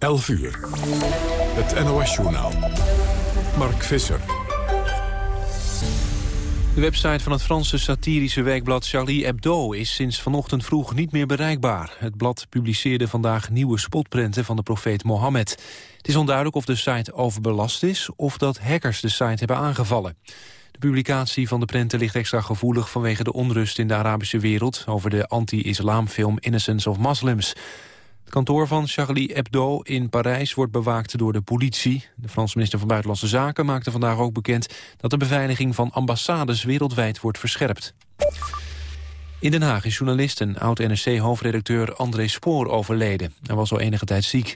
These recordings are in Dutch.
11 uur. Het NOS-journaal. Mark Visser. De website van het Franse satirische werkblad Charlie Hebdo is sinds vanochtend vroeg niet meer bereikbaar. Het blad publiceerde vandaag nieuwe spotprenten van de profeet Mohammed. Het is onduidelijk of de site overbelast is of dat hackers de site hebben aangevallen. De publicatie van de prenten ligt extra gevoelig vanwege de onrust in de Arabische wereld over de anti-islamfilm Innocence of Muslims. Het kantoor van Charlie Hebdo in Parijs wordt bewaakt door de politie. De Franse minister van Buitenlandse Zaken maakte vandaag ook bekend... dat de beveiliging van ambassades wereldwijd wordt verscherpt. In Den Haag is journalist en oud-NRC-hoofdredacteur André Spoor overleden. Hij was al enige tijd ziek.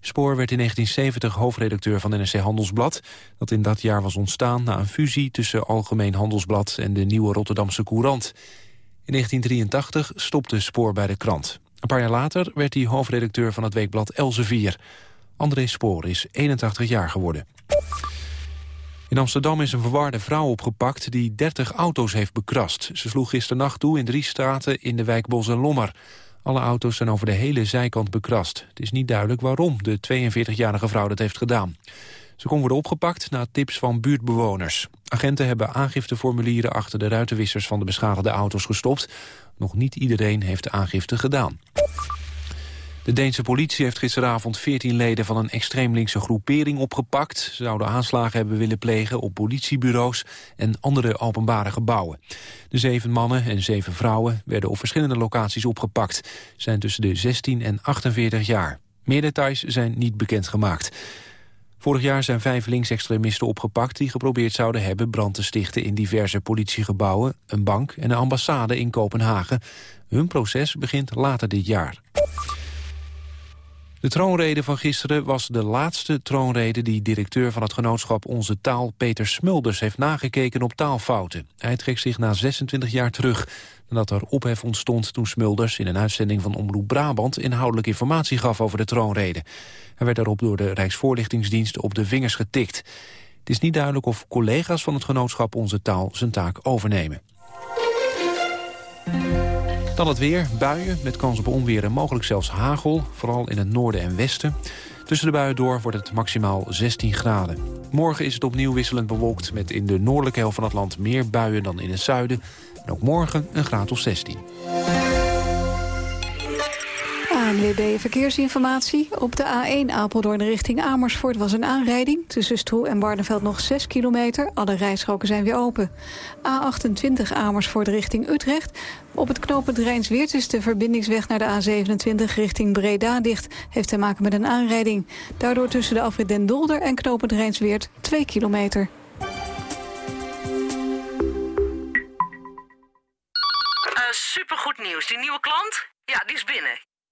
Spoor werd in 1970 hoofdredacteur van NRC Handelsblad... dat in dat jaar was ontstaan na een fusie tussen Algemeen Handelsblad... en de nieuwe Rotterdamse Courant. In 1983 stopte Spoor bij de krant. Een paar jaar later werd hij hoofdredacteur van het weekblad Elsevier. André Spoor is 81 jaar geworden. In Amsterdam is een verwarde vrouw opgepakt die 30 auto's heeft bekrast. Ze sloeg gisternacht toe in drie straten in de wijk Bos en Lommer. Alle auto's zijn over de hele zijkant bekrast. Het is niet duidelijk waarom de 42-jarige vrouw dat heeft gedaan. Ze kon worden opgepakt na tips van buurtbewoners. Agenten hebben aangifteformulieren achter de ruitenwissers van de beschadigde auto's gestopt. Nog niet iedereen heeft de aangifte gedaan. De Deense politie heeft gisteravond 14 leden van een extreem linkse groepering opgepakt. Ze zouden aanslagen hebben willen plegen op politiebureaus en andere openbare gebouwen. De zeven mannen en zeven vrouwen werden op verschillende locaties opgepakt. Zijn tussen de 16 en 48 jaar. Meer details zijn niet bekendgemaakt. Vorig jaar zijn vijf linksextremisten opgepakt... die geprobeerd zouden hebben brand te stichten in diverse politiegebouwen... een bank en een ambassade in Kopenhagen. Hun proces begint later dit jaar. De troonrede van gisteren was de laatste troonrede... die directeur van het genootschap Onze Taal, Peter Smulders... heeft nagekeken op taalfouten. Hij trekt zich na 26 jaar terug nadat er ophef ontstond toen Smulders in een uitzending van Omroep Brabant inhoudelijk informatie gaf over de troonrede. Hij werd daarop door de Rijksvoorlichtingsdienst op de vingers getikt. Het is niet duidelijk of collega's van het genootschap Onze Taal zijn taak overnemen. Dan het weer, buien met kans op onweer en mogelijk zelfs hagel, vooral in het noorden en westen. Tussen de buien door wordt het maximaal 16 graden. Morgen is het opnieuw wisselend bewolkt met in de noordelijke helft van het land meer buien dan in het zuiden. En ook morgen een graad of 16. ANWB Verkeersinformatie. Op de A1 Apeldoorn richting Amersfoort was een aanrijding. Tussen Stroe en Barneveld nog 6 kilometer. Alle rijstroken zijn weer open. A28 Amersfoort richting Utrecht. Op het knooppunt Rijnsweert is de verbindingsweg naar de A27 richting Breda dicht. Heeft te maken met een aanrijding. Daardoor tussen de afrit Den Dolder en knooppunt Rijnsweert 2 kilometer. supergoed nieuws. Die nieuwe klant? Ja, die is binnen.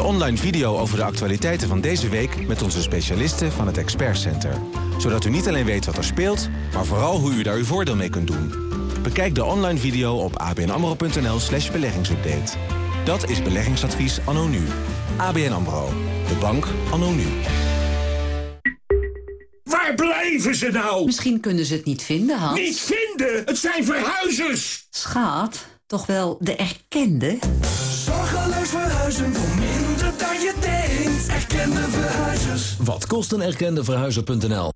De online video over de actualiteiten van deze week met onze specialisten van het Expert Center. Zodat u niet alleen weet wat er speelt, maar vooral hoe u daar uw voordeel mee kunt doen. Bekijk de online video op abnamro.nl slash beleggingsupdate. Dat is beleggingsadvies anno nu. ABN AMRO. De bank anno nu. Waar blijven ze nou? Misschien kunnen ze het niet vinden, Hans. Niet vinden? Het zijn verhuizers! Schaat, toch wel de erkende? Zorgeloos verhuizen Erkende verhuizers. Wat kost een erkende verhuizer.nl?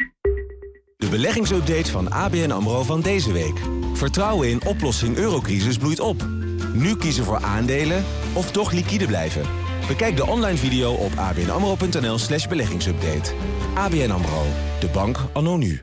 De beleggingsupdate van ABN AMRO van deze week. Vertrouwen in oplossing eurocrisis bloeit op. Nu kiezen voor aandelen of toch liquide blijven. Bekijk de online video op abnamro.nl slash beleggingsupdate. ABN AMRO, de bank anno nu.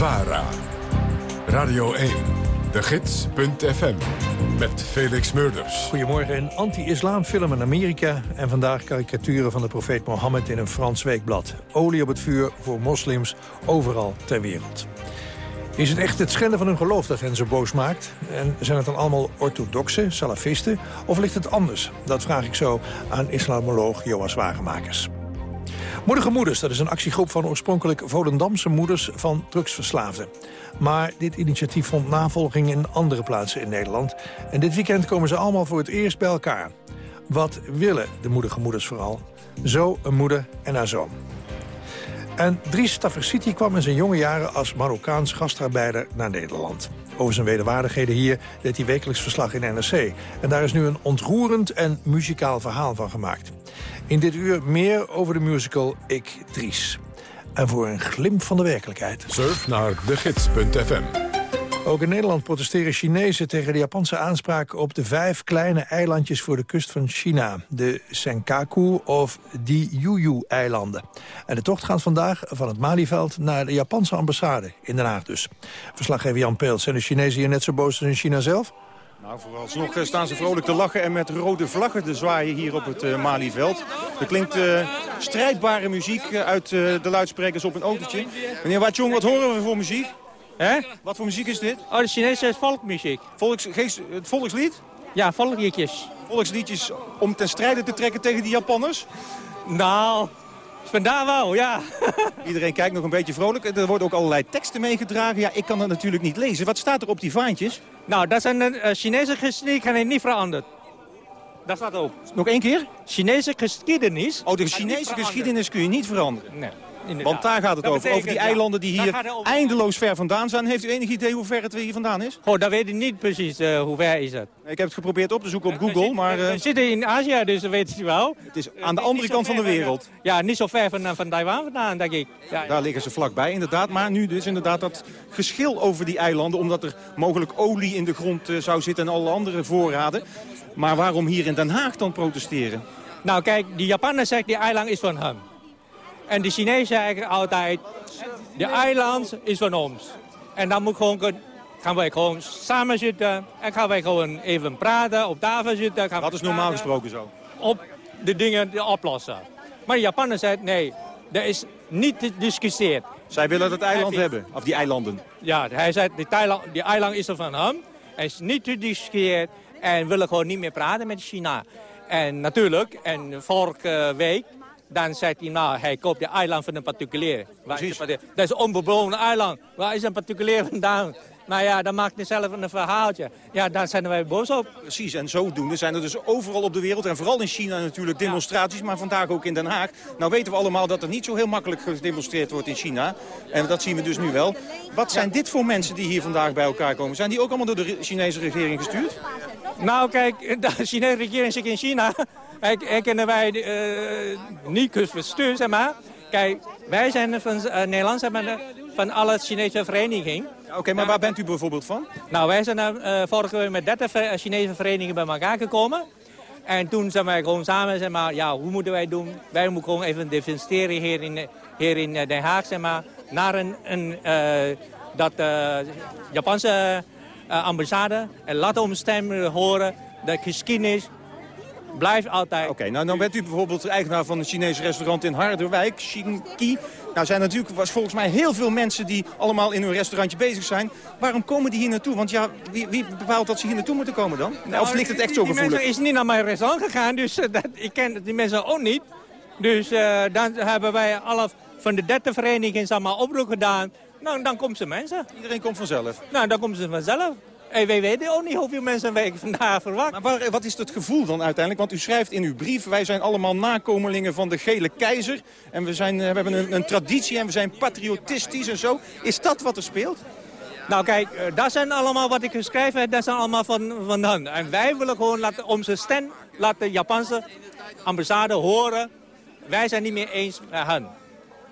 VARA. Radio 1. De Gids.fm. Met Felix Murders. Goedemorgen. Een anti-islamfilm in Amerika... en vandaag karikaturen van de profeet Mohammed in een Frans weekblad. Olie op het vuur voor moslims overal ter wereld. Is het echt het schenden van hun geloof dat hen zo boos maakt? En zijn het dan allemaal orthodoxe, salafisten? Of ligt het anders? Dat vraag ik zo aan islamoloog Joas Wagemakers. Moedige Moeders, dat is een actiegroep van oorspronkelijk Volendamse moeders van drugsverslaafden. Maar dit initiatief vond navolging in andere plaatsen in Nederland. En dit weekend komen ze allemaal voor het eerst bij elkaar. Wat willen de moedige moeders vooral? Zo een moeder en haar zoon. En Dries Taversiti kwam in zijn jonge jaren als Marokkaans gastarbeider naar Nederland. Over zijn wederwaardigheden hier deed hij wekelijks verslag in NRC. En daar is nu een ontroerend en muzikaal verhaal van gemaakt. In dit uur meer over de musical Ik Dries. En voor een glimp van de werkelijkheid. Surf naar degids.fm. Ook in Nederland protesteren Chinezen tegen de Japanse aanspraak op de vijf kleine eilandjes voor de kust van China. De Senkaku of Diuyu-eilanden. En de tocht gaat vandaag van het Malieveld naar de Japanse ambassade in Den Haag dus. Verslaggever Jan Peelt, zijn de Chinezen hier net zo boos als in China zelf? Nou, vooralsnog eh, staan ze vrolijk te lachen en met rode vlaggen te zwaaien hier op het uh, Malieveld. Er klinkt uh, strijdbare muziek uit de luidsprekers op een autootje. Meneer Watjong, wat horen we voor muziek? Hè? Wat voor muziek is dit? Oh, de Chinese volkmuziek. Volks, geest, het volkslied? Ja, volksliedjes. Volksliedjes om ten strijde te trekken tegen die Japanners? Nou, vandaar wel, ja. Iedereen kijkt nog een beetje vrolijk. Er worden ook allerlei teksten meegedragen. Ja, ik kan dat natuurlijk niet lezen. Wat staat er op die vaantjes? Nou, dat zijn de uh, Chinese geschiedenis, kan ik niet veranderen. Dat staat op. Nog één keer? Chinese geschiedenis. Oh, de Chinese geschiedenis kun je niet veranderen? Nee. Inderdaad. Want daar gaat het over. over die eilanden die hier eindeloos ver vandaan zijn. Heeft u enig idee hoe ver het hier vandaan is? Goh, dat weet ik niet precies uh, hoe ver is het. Ik heb het geprobeerd op te zoeken op Google, we maar... We zitten in Azië, dus dat weet je wel. Het is aan de andere kant van de wereld. Van, ja, niet zo ver van, van Taiwan vandaan, denk ik. Ja, daar liggen ze vlakbij, inderdaad. Maar nu dus inderdaad dat geschil over die eilanden... omdat er mogelijk olie in de grond zou zitten en alle andere voorraden. Maar waarom hier in Den Haag dan protesteren? Nou kijk, die Japanners zeggen die eiland is van hem. En de Chinezen zeggen altijd, de eiland is van ons. En dan moet gewoon, gaan wij gewoon samen zitten en gaan wij gewoon even praten, op tafel zitten. Gaan dat is normaal gesproken zo? Op de dingen oplossen. Maar de Japanners zeggen, nee, dat is niet te discussiëren. Zij willen dat eiland hebben, of die eilanden? Ja, hij zei, die, eiland, die eiland is er van hem. Hij is niet te discussiëren en willen gewoon niet meer praten met China. En natuurlijk, en vorige week dan zegt hij, nou, hij koopt de eiland van een particulier. Dat is een onbewoond eiland. Waar is een particulier vandaan? Nou ja, dan maakt hij zelf een verhaaltje. Ja, daar zijn wij boos op. Precies, en zodoende zijn er dus overal op de wereld... en vooral in China natuurlijk demonstraties, maar vandaag ook in Den Haag. Nou weten we allemaal dat er niet zo heel makkelijk gedemonstreerd wordt in China. En dat zien we dus nu wel. Wat zijn dit voor mensen die hier vandaag bij elkaar komen? Zijn die ook allemaal door de Chinese regering gestuurd? Nou kijk, de Chinese regering zit in China... Ik kennen wij uh, niet verstuurd, zeg maar. Kijk, wij zijn van uh, Nederland, zeg maar, van alle Chinese verenigingen. Oké, okay, maar waar bent u bijvoorbeeld van? Nou, wij zijn uh, vorige week met 30 Chinese verenigingen bij elkaar gekomen. En toen zijn wij gewoon samen, zeg maar, ja, hoe moeten wij doen? Wij moeten gewoon even demonstreren hier in, hier in Den Haag, zeg maar, naar een, een dat Japanse ambassade. En laten ons stem horen, de geschiedenis, Blijf altijd. Oké, nou dan bent u bijvoorbeeld eigenaar van een Chinese restaurant in Harderwijk, Xinki. Nou zijn natuurlijk was volgens mij heel veel mensen die allemaal in hun restaurantje bezig zijn. Waarom komen die hier naartoe? Want ja, wie, wie bepaalt dat ze hier naartoe moeten komen dan? Nou, of ligt het echt zo gevoelig? Die mensen is niet naar mijn restaurant gegaan, dus uh, dat, ik ken die mensen ook niet. Dus uh, dan hebben wij alle van de 30 verenigingen allemaal oproep gedaan. Nou, dan komen ze mensen. Iedereen komt vanzelf? Nou, dan komen ze vanzelf. En wij weten ook niet hoeveel mensen wij vandaag verwachten. Maar waar, wat is het gevoel dan uiteindelijk? Want u schrijft in uw brief, wij zijn allemaal nakomelingen van de gele keizer. En we, zijn, eh, we hebben een, een traditie en we zijn patriotistisch en zo. Is dat wat er speelt? Nou kijk, eh, dat zijn allemaal wat ik geschreven heb, dat zijn allemaal van, van hen. En wij willen gewoon laten, onze stem laten de Japanse ambassade horen. Wij zijn niet meer eens met hen.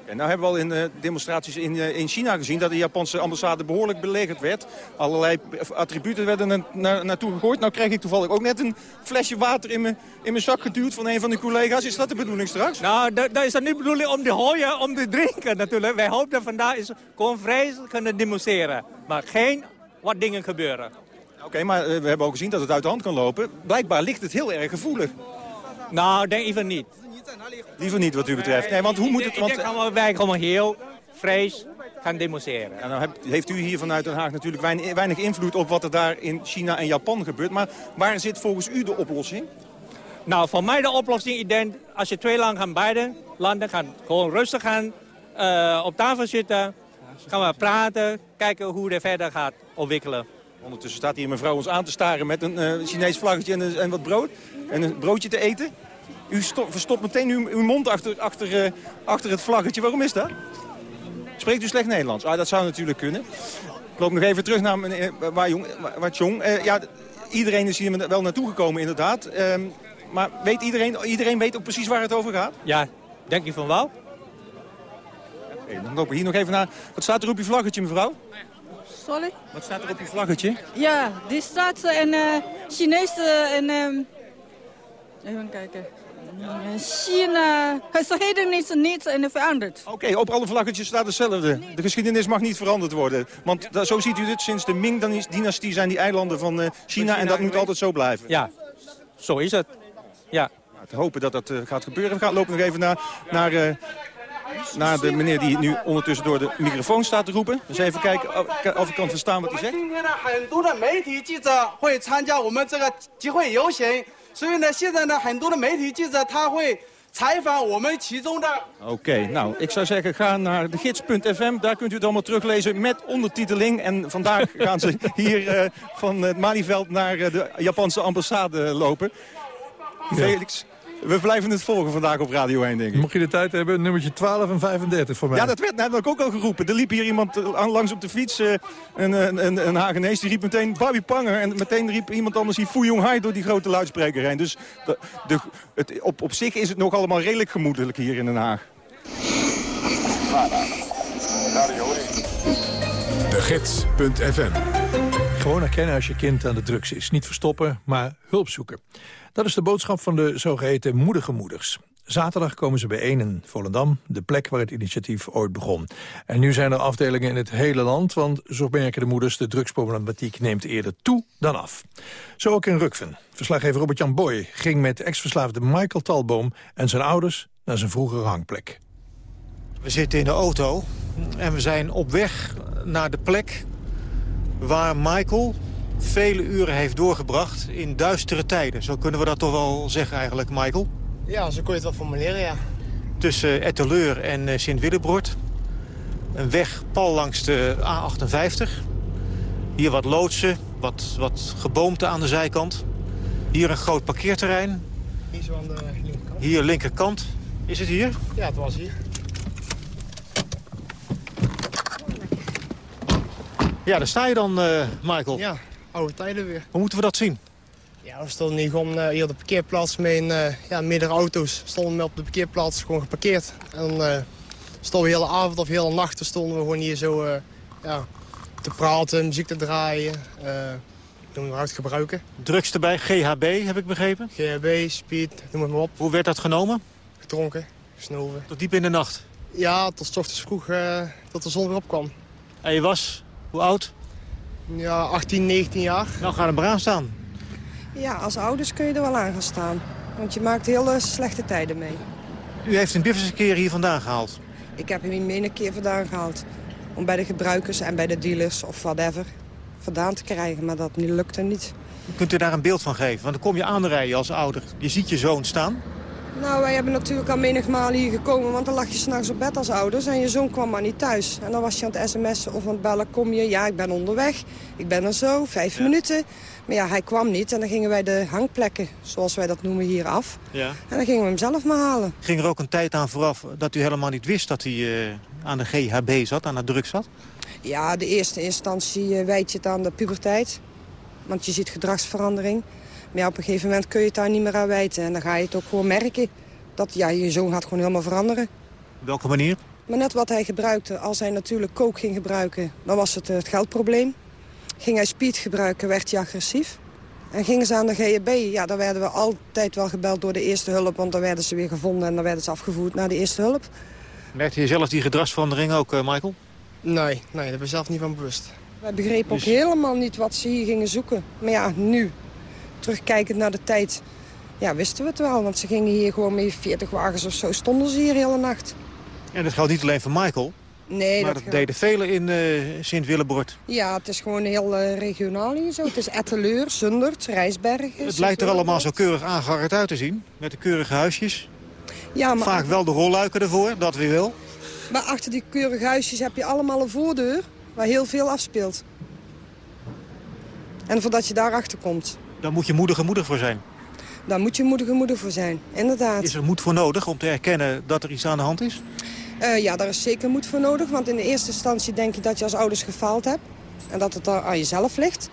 En nou hebben we al in uh, demonstraties in, uh, in China gezien dat de Japanse ambassade behoorlijk belegerd werd. Allerlei attributen werden er na, naartoe gegooid. Nou krijg ik toevallig ook net een flesje water in mijn, in mijn zak geduwd van een van de collega's. Is dat de bedoeling straks? Nou, dat is dat niet de bedoeling om te gooien, om te drinken natuurlijk. Wij hopen dat vandaag is gewoon vrij kunnen demonstreren. Maar geen wat dingen gebeuren. Oké, okay, maar uh, we hebben ook gezien dat het uit de hand kan lopen. Blijkbaar ligt het heel erg gevoelig. Nou, denk even niet. Liever niet wat u betreft. Nee, want hoe moet het... Want... Ik denk wij gewoon heel vrees gaan demonstreren. Ja, nou hebt, heeft u hier vanuit Den Haag natuurlijk weinig, weinig invloed op wat er daar in China en Japan gebeurt. Maar waar zit volgens u de oplossing? Nou, voor mij de oplossing, ik denk, als je twee lang gaan beide landen gaan gewoon rustig gaan uh, op tafel zitten. Gaan we praten, kijken hoe het verder gaat ontwikkelen. Ondertussen staat hier mevrouw ons aan te staren met een uh, Chinees vlaggetje en, en wat brood. En een broodje te eten. U verstopt meteen uw, uw mond achter, achter, uh, achter het vlaggetje. Waarom is dat? Spreekt u slecht Nederlands? Ah, dat zou natuurlijk kunnen. Ik loop nog even terug naar meneer Wajong. Wajong. Uh, ja, iedereen is hier wel naartoe gekomen inderdaad. Uh, maar weet iedereen, iedereen weet ook precies waar het over gaat? Ja, denk je van wel. Okay, dan lopen we hier nog even naar. Wat staat er op uw vlaggetje, mevrouw? Sorry? Wat staat er op uw vlaggetje? Ja, die staat in uh, Chinees en... Um... Even kijken. China, geschiedenis is niet veranderd. Oké, okay, op alle vlaggetjes staat hetzelfde. De geschiedenis mag niet veranderd worden. Want da, zo ziet u dit, sinds de Ming-dynastie zijn die eilanden van uh, China... en dat moet altijd zo blijven. Ja, zo is het. Ja. Nou, te hopen dat dat uh, gaat gebeuren. We gaan lopen nog even naar, naar, uh, naar de meneer die nu ondertussen door de microfoon staat te roepen. Dus even kijken of, of ik kan verstaan wat hij zegt. 所以呢，现在呢，很多的媒体记者他会采访我们其中的。 Oké, okay, nou, ik zou zeggen, ga naar de gids.fm. Daar kunt u het allemaal teruglezen met ondertiteling. En vandaag gaan ze hier uh, van het Malieveld naar uh, de Japanse ambassade lopen. Ja. Felix, we blijven het volgen vandaag op Radio 1, denk ik. Mocht je de tijd hebben, nummertje 12 en 35 voor mij. Ja, dat werd net ook al geroepen. Er liep hier iemand langs op de fiets, uh, een, een, een Hagenees, die riep meteen Bobby Panger. En meteen riep iemand anders hier Fu Jong Hai door die grote luidspreker heen. Dus de, de, het, op, op zich is het nog allemaal redelijk gemoedelijk hier in Den Haag. De Gids.fm Gewoon herkennen als je kind aan de drugs is. Niet verstoppen, maar hulp zoeken. Dat is de boodschap van de zogeheten moedige moeders. Zaterdag komen ze bijeen in Volendam, de plek waar het initiatief ooit begon. En nu zijn er afdelingen in het hele land, want zo merken de moeders... de drugsproblematiek neemt eerder toe dan af. Zo ook in Rukven. Verslaggever Robert-Jan Boy ging met ex-verslaafde Michael Talboom... en zijn ouders naar zijn vroegere hangplek. We zitten in de auto en we zijn op weg naar de plek waar Michael vele uren heeft doorgebracht in duistere tijden. Zo kunnen we dat toch wel zeggen eigenlijk, Michael? Ja, zo kun je het wel formuleren, ja. Tussen Etteleur en uh, Sint-Willebroord. Een weg pal langs de A58. Hier wat loodsen, wat, wat geboomte aan de zijkant. Hier een groot parkeerterrein. Hier zo aan de linkerkant. Hier linkerkant. Is het hier? Ja, het was hier. Ja, daar sta je dan, uh, Michael. Ja, oude tijden weer. Hoe moeten we dat zien? Ja, we stonden hier gewoon uh, hier op de parkeerplaats met uh, ja, meerdere auto's. Stonden we op de parkeerplaats gewoon geparkeerd. En uh, stonden we de hele avond of hele nacht stonden we gewoon hier zo ja, te praten, muziek te draaien. doen we hard gebruiken. Drugs erbij, GHB heb ik begrepen? GHB, speed, noem het maar op. Hoe werd dat genomen? Gedronken, gesnoven. Tot diep in de nacht? Ja, tot 's ochtends vroeg, tot de zon weer opkwam. En je was, hoe oud? Ja, 18, 19 jaar. Nou, ga er maar aan staan. Ja, als ouders kun je er wel aan gaan staan. Want je maakt hele slechte tijden mee. U heeft hem diverse keren hier vandaan gehaald? Ik heb hem hier meer een keer vandaan gehaald. Om bij de gebruikers en bij de dealers of whatever vandaan te krijgen. Maar dat lukte niet. Kunt u daar een beeld van geven? Want dan kom je aanrijden als ouder. Je ziet je zoon staan. Nou, wij hebben natuurlijk al menigmaal hier gekomen, want dan lag je s'nachts op bed als ouders en je zoon kwam maar niet thuis. En dan was je aan het sms'en of aan het bellen, kom je? Ja, ik ben onderweg, ik ben er zo, vijf minuten. Maar ja, hij kwam niet en dan gingen wij de hangplekken, zoals wij dat noemen, hier af. Ja. En dan gingen we hem zelf maar halen. Ging er ook een tijd aan vooraf dat u helemaal niet wist dat hij eh, aan de GHB zat, aan de drugs zat? Ja, de eerste instantie uh, wijd je het aan de puberteit. Want je ziet gedragsverandering. Maar ja, op een gegeven moment kun je het daar niet meer aan wijten. En dan ga je het ook gewoon merken. Dat ja, je zoon gaat gewoon helemaal veranderen. Op welke manier? Maar net wat hij gebruikte. Als hij natuurlijk coke ging gebruiken, dan was het het geldprobleem. Ging hij speed gebruiken, werd hij agressief. En gingen ze aan de GHB, ja, dan werden we altijd wel gebeld door de eerste hulp. Want dan werden ze weer gevonden en dan werden ze afgevoerd naar de eerste hulp. Merkte je zelf die gedragsverandering ook, uh, Michael? Nee, nee, daar ben ik zelf niet van bewust. Wij begrepen dus... ook helemaal niet wat ze hier gingen zoeken. Maar ja, nu, terugkijkend naar de tijd, ja, wisten we het wel. Want ze gingen hier gewoon met 40 wagens of zo, stonden ze hier de hele nacht. En dat geldt niet alleen voor Michael, nee, maar dat, dat deden velen in uh, Sint-Willebord. Ja, het is gewoon heel uh, regionaal hier zo. Het is Etteleur, Zundert, Rijsbergen. Het lijkt er allemaal zo keurig aangeharkt uit te zien, met de keurige huisjes. Ja, maar... Vaak wel de rolluiken ervoor, dat weer wel. Maar achter die keurige huisjes heb je allemaal een voordeur waar heel veel afspeelt. En voordat je daarachter komt. Dan moet je moedige moeder voor zijn. Daar moet je moedige moeder voor zijn, inderdaad. Is er moed voor nodig om te erkennen dat er iets aan de hand is? Uh, ja, daar is zeker moed voor nodig. Want in de eerste instantie denk je dat je als ouders gefaald hebt. En dat het aan jezelf ligt.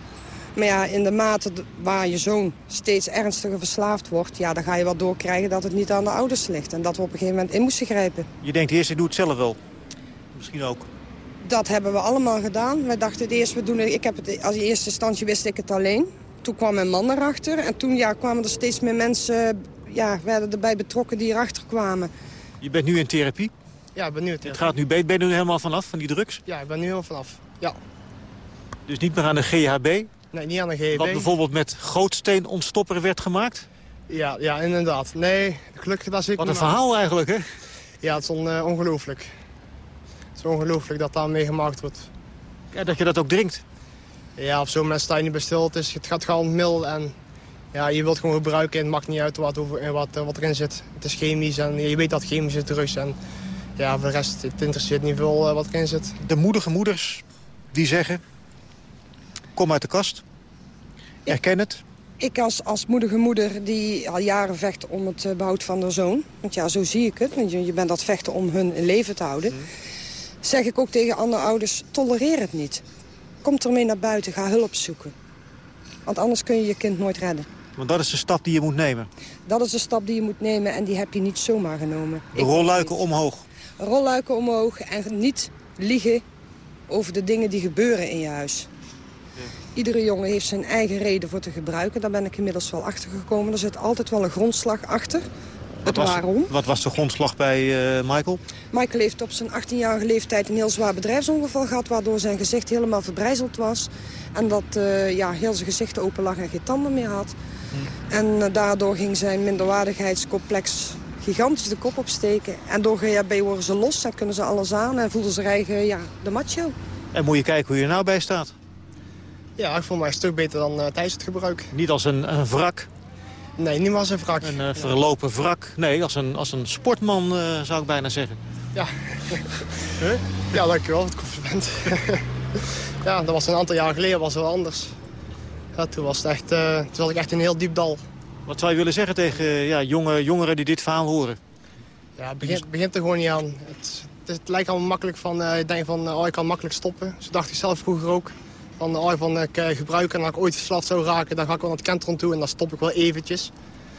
Maar ja, in de mate waar je zoon steeds ernstiger verslaafd wordt... ja, dan ga je wel doorkrijgen dat het niet aan de ouders ligt. En dat we op een gegeven moment in moesten grijpen. Je denkt eerst, ik doe het zelf wel. Misschien ook. Dat hebben we allemaal gedaan. Wij dachten het eerst, we doen het, ik heb het, als eerste instantie wist ik het alleen. Toen kwam mijn man erachter. En toen ja, kwamen er steeds meer mensen, ja, werden erbij betrokken die erachter kwamen. Je bent nu in therapie? Ja, ik ben nu in therapie. Het gaat nu beter. Ben je er helemaal vanaf, van die drugs? Ja, ik ben nu helemaal vanaf. Ja. Dus niet meer aan de GHB? Nee, niet aan de GHB. Wat bijvoorbeeld met gootsteenontstopper werd gemaakt? Ja, ja inderdaad. Nee, gelukkig dat ik. Wat een verhaal eigenlijk, hè? Ja, het is on, uh, ongelooflijk. Het is ongelooflijk dat daar meegemaakt wordt. Ja, dat je dat ook drinkt? Ja, op zo'n moment sta je niet bij stil. Het, is, het gaat gewoon mil en ja, je wilt gewoon gebruiken. En het maakt niet uit wat, wat, wat erin zit. Het is chemisch en je weet dat chemische drugs en ja, voor de rest het interesseert niet veel uh, wat erin zit. De moedige moeders die zeggen, kom uit de kast, erken het. Ik als, als moedige moeder die al jaren vecht om het behoud van haar zoon... want ja, zo zie ik het, want je, je bent dat vechten om hun in leven te houden... Mm. zeg ik ook tegen andere ouders, tolereer het niet. Kom ermee naar buiten, ga hulp zoeken. Want anders kun je je kind nooit redden. Want dat is de stap die je moet nemen? Dat is de stap die je moet nemen en die heb je niet zomaar genomen. De rolluiken omhoog? Rolluiken omhoog en niet liegen over de dingen die gebeuren in je huis. Ja. Iedere jongen heeft zijn eigen reden voor te gebruiken. Daar ben ik inmiddels wel achter gekomen. Er zit altijd wel een grondslag achter. Wat het was, waarom. Wat was de grondslag bij uh, Michael? Michael heeft op zijn 18-jarige leeftijd een heel zwaar bedrijfsongeval gehad... waardoor zijn gezicht helemaal verbrijzeld was. En dat uh, ja, heel zijn gezicht open lag en geen tanden meer had. Hmm. En uh, daardoor ging zijn minderwaardigheidscomplex gigantisch de kop opsteken. En door GHB worden ze los en kunnen ze alles aan en voelden ze eigen ja, de macho. En moet je kijken hoe je er nou bij staat. Ja, ik vond mij een stuk beter dan uh, tijdens het gebruik. Niet als een, een wrak? Nee, niet als een wrak. Een uh, verlopen wrak. Nee, als een, als een sportman uh, zou ik bijna zeggen. Ja, huh? ja dankjewel voor het compliment. ja, dat was een aantal jaar geleden was het wel anders. Ja, toen, was het echt, uh, toen zat ik echt in een heel diep dal. Wat zou je willen zeggen tegen ja, jonge, jongeren die dit verhaal horen? Ja, het begint, begint er gewoon niet aan. Het, het, het lijkt allemaal makkelijk van, ik denk van, oh, ik kan makkelijk stoppen. Zo dacht ik zelf vroeger ook. Van, oh, van ik uh, gebruik en als ik ooit verslaafd zou raken, dan ga ik wel naar het kentron toe en dan stop ik wel eventjes.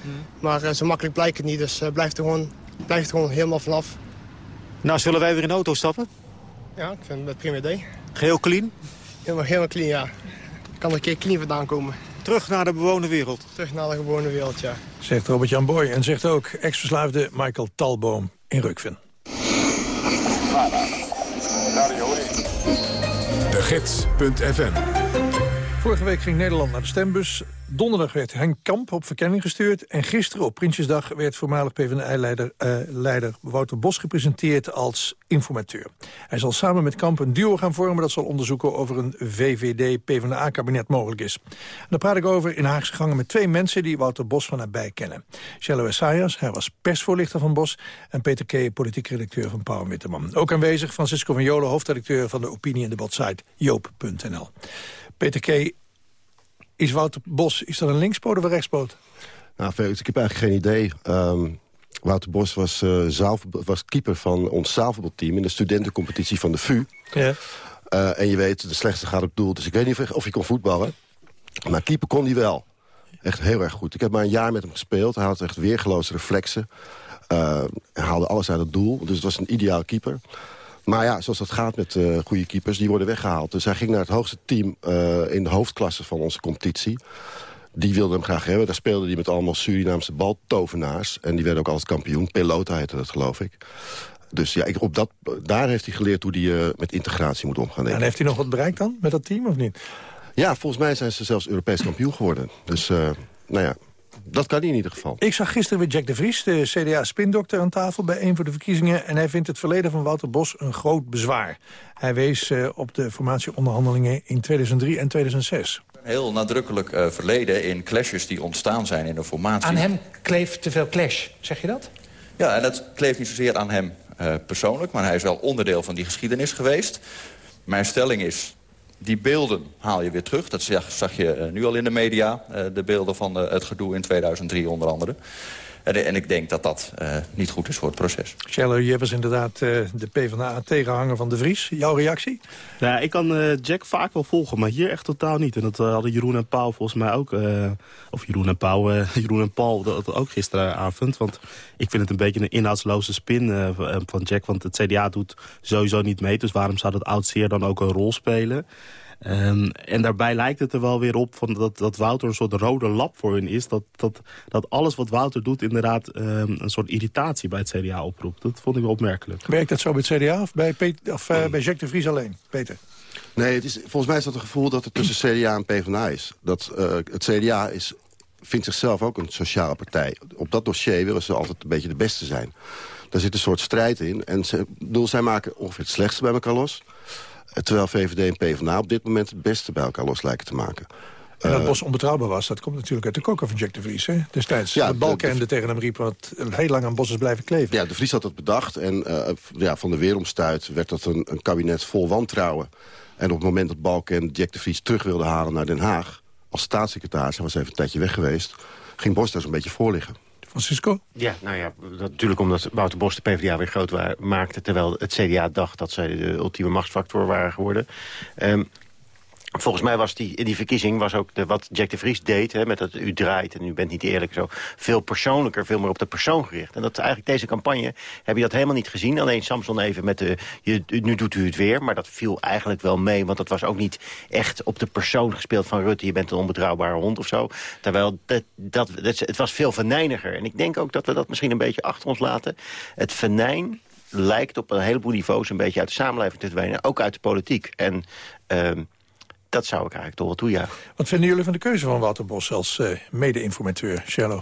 Hmm. Maar uh, zo makkelijk blijkt het niet, dus uh, blijf, er gewoon, blijf er gewoon helemaal vanaf. Nou, zullen wij weer in de auto stappen? Ja, ik vind het een prima idee. Geheel clean? Helemaal, helemaal clean, ja. Ik kan er een keer clean vandaan komen. Terug naar de bewoonde wereld? Terug naar de gewone wereld, ja. Zegt Robert-Jan Boy en zegt ook ex-verslaafde Michael Talboom in Rukven. Gids.fm Vorige week ging Nederland naar de stembus. Donderdag werd Henk Kamp op verkenning gestuurd... en gisteren op Prinsjesdag werd voormalig PvdA-leider uh, leider Wouter Bos gepresenteerd als informateur. Hij zal samen met Kamp een duo gaan vormen... dat zal onderzoeken of er een VVD-PvdA-kabinet mogelijk is. En daar praat ik over in Haagse gangen met twee mensen... die Wouter Bos van nabij kennen. Cello Essayas, hij was persvoorlichter van Bos... en Peter K., politiek redacteur van Pauw Witteman. Ook aanwezig Francisco van Jolen, hoofdredacteur van de opinie- en debatsite joop.nl. Peter K., is Wouter Bos, is dat een linkspoot of een rechtspoot? Nou, Felix, ik heb eigenlijk geen idee. Um, Wouter Bos was, uh, zaal, was keeper van ons zaalvoetbalteam... in de studentencompetitie van de VU. Ja. Uh, en je weet, de slechtste gaat op doel. Dus ik weet niet of hij kon voetballen. Maar keeper kon hij wel. Echt heel erg goed. Ik heb maar een jaar met hem gespeeld. Hij had echt weergeloze reflexen. Uh, hij haalde alles uit het doel. Dus het was een ideaal keeper. Maar ja, zoals dat gaat met uh, goede keepers, die worden weggehaald. Dus hij ging naar het hoogste team uh, in de hoofdklasse van onze competitie. Die wilde hem graag hebben. Daar speelde hij met allemaal Surinaamse baltovenaars. En die werden ook altijd kampioen. Pelota heette dat, geloof ik. Dus ja, ik, op dat, daar heeft hij geleerd hoe hij uh, met integratie moet omgaan. En heeft hij nog wat bereikt dan met dat team, of niet? Ja, volgens mij zijn ze zelfs Europees kampioen geworden. Dus, nou ja, dat kan in ieder geval. Ik zag gisteren weer Jack de Vries, de CDA-spindokter, aan tafel... bij een van de verkiezingen. En hij vindt het verleden van Wouter Bos een groot bezwaar. Hij wees uh, op de formatieonderhandelingen in 2003 en 2006. Heel nadrukkelijk uh, verleden in clashes die ontstaan zijn in de formatie. Aan hem kleeft te veel clash, zeg je dat? Ja, en dat kleeft niet zozeer aan hem uh, persoonlijk... maar hij is wel onderdeel van die geschiedenis geweest. Mijn stelling is, die beelden haal je weer terug. Dat zag, je nu al in de media. Uh, de beelden van uh, het gedoe in 2003 onder andere. En, en ik denk dat dat uh, niet goed is voor het proces. Shello, je was inderdaad de PvdA tegenhanger van de Vries. Jouw reactie? Nou, ik kan Jack vaak wel volgen, maar hier echt totaal niet. En dat hadden Jeroen en Paul volgens mij ook... of Jeroen en Paul, Jeroen en Paul dat ook gisteravond. Want ik vind het een beetje een inhoudsloze spin van Jack. Want het CDA doet sowieso niet mee. Dus waarom zou dat oud zeer dan ook een rol spelen? Um, en daarbij lijkt het er wel weer op van dat, dat Wouter een soort rode lap voor hun is. Dat, dat, dat alles wat Wouter doet inderdaad um, een soort irritatie bij het CDA oproept. Dat vond ik wel opmerkelijk. Werkt dat zo bij het CDA of bij, Pet of, uh, bij Jacques de Vries alleen? Peter? Nee, het is, volgens mij is dat een gevoel dat het tussen CDA en PvdA is. Dat, uh, het CDA is, vindt zichzelf ook een sociale partij. Op dat dossier willen ze altijd een beetje de beste zijn. Daar zit een soort strijd in. En ze, bedoel, zij maken ongeveer het slechtste bij elkaar los. Terwijl VVD en PvdA op dit moment het beste bij elkaar los lijken te maken. En dat Bos onbetrouwbaar was, dat komt natuurlijk uit de koker van Jack de Vries. Hè? Destijds, ja, de Balkende tegen hem riep wat heel lang aan Bos is blijven kleven. Ja, de Vries had dat bedacht. En uh, ja, van de weeromstuit werd dat een, een, kabinet vol wantrouwen. En op het moment dat Balken Jack de Vries terug wilde halen naar Den Haag... als staatssecretaris, hij was even een tijdje weg geweest... ging Bos daar zo'n beetje voor liggen. Francisco? Ja, nou ja, dat, natuurlijk omdat Wouter Bos de PvdA weer groot maakte... terwijl het CDA dacht dat zij de ultieme machtsfactor waren geworden. Um, Volgens mij was die, die verkiezing was ook de, wat Jack de Vries deed... Hè, met dat u draait en u bent niet eerlijk zo... veel persoonlijker, veel meer op de persoon gericht. En dat eigenlijk deze campagne heb je dat helemaal niet gezien. Alleen Samson even met de... Je, nu doet u het weer, maar dat viel eigenlijk wel mee... want dat was ook niet echt op de persoon gespeeld van Rutte... je bent een onbetrouwbare hond of zo. Terwijl dat, dat, het was veel venijniger. En ik denk ook dat we dat misschien een beetje achter ons laten. Het venijn lijkt op een heleboel niveaus een beetje uit de samenleving te verdwijnen. Ook uit de politiek. En... Uh, dat zou ik eigenlijk toch wel toejuichen. Wat vinden jullie van de keuze van Wouter Bos als uh, mede-informateur, Shallow?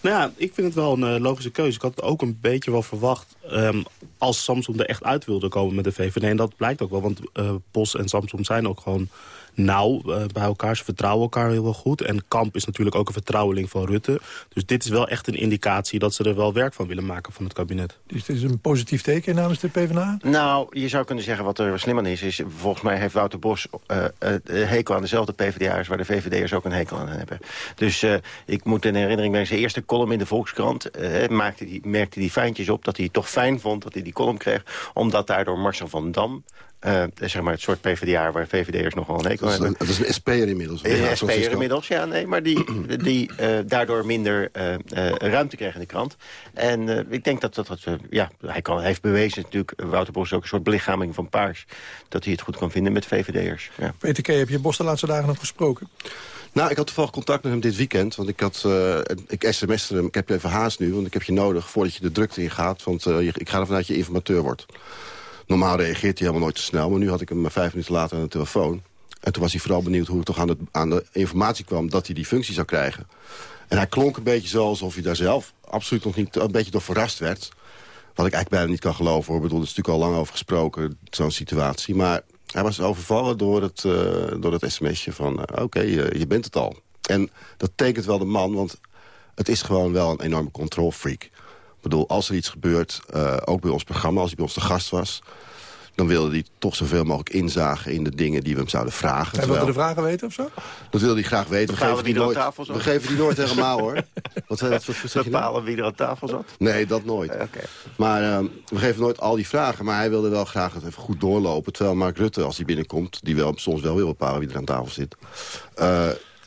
Nou ja, ik vind het wel een uh, logische keuze. Ik had het ook een beetje wel verwacht um, als Samsung er echt uit wilde komen met de VVD. En dat blijkt ook wel, want uh, Bos en Samsung zijn ook gewoon nauw uh, bij elkaar. Ze vertrouwen elkaar heel wel goed. En Kamp is natuurlijk ook een vertrouweling van Rutte. Dus dit is wel echt een indicatie dat ze er wel werk van willen maken van het kabinet. Dus dit is een positief teken namens de PvdA? Nou, je zou kunnen zeggen wat er slim aan is. is volgens mij heeft Wouter Bos uh, uh, hekel aan dezelfde PvdA'ers... waar de VVD'ers ook een hekel aan hebben. Dus ik moet in herinnering bij zijn eerste column in de Volkskrant... maakte die, merkte hij fijntjes op dat hij het toch fijn vond dat hij die column kreeg... omdat daardoor Marcel van Dam uh, zeg maar het soort PvdA waar VVD'ers nogal een hekel hebben. Dat is een SP'er inmiddels. Ja, een SP'er inmiddels, ja. Nee, maar die, die uh, daardoor minder uh, ruimte kreeg in de krant. En ik denk dat dat... dat ja, hij kan, heeft bewezen natuurlijk... Wouter Bos ook een soort belichaming van Paars... dat hij het goed kan vinden met VVD'ers. Ja. Peter K., heb je Bos de laatste dagen nog gesproken? Nou, ik had toevallig contact met hem dit weekend. Want ik had, uh, ik sms'te hem. Ik heb je even haast nu, want ik heb je nodig voordat je de drukte ingaat. Want uh, ik ga ervan uit dat je informateur wordt. Normaal reageert hij helemaal nooit te snel. Maar nu had ik hem vijf minuten later aan de telefoon. En toen was hij vooral benieuwd hoe ik toch aan de, aan de informatie kwam... dat hij die functie zou krijgen. En hij klonk een beetje zo alsof hij daar zelf absoluut nog niet... een beetje door verrast werd. Wat ik eigenlijk bijna niet kan geloven. Hoor. Ik bedoel, er is natuurlijk al lang over gesproken, zo'n situatie. Maar hij was overvallen door het, uh, door het sms'je van... Uh, oké, uh, je bent het al. En dat tekent wel de man, want het is gewoon wel een enorme controlfreak. Ik bedoel, als er iets gebeurt, ook bij ons programma... als hij bij ons de gast was dan wilde hij toch zoveel mogelijk inzagen in de dingen die we hem zouden vragen. Hij wilde de vragen weten of zo? Dat wilde hij graag weten. We, geven, die nooit, we geven die nooit helemaal hoor. Wat, wat, wat, wat Bepalen wie er aan tafel zat? Nee, dat nooit. Uh, okay. Maar uh, we geven nooit al die vragen. Maar hij wilde wel graag het even goed doorlopen. Terwijl Mark Rutte, als hij binnenkomt... die wel, soms wel wil bepalen wie er aan tafel zit...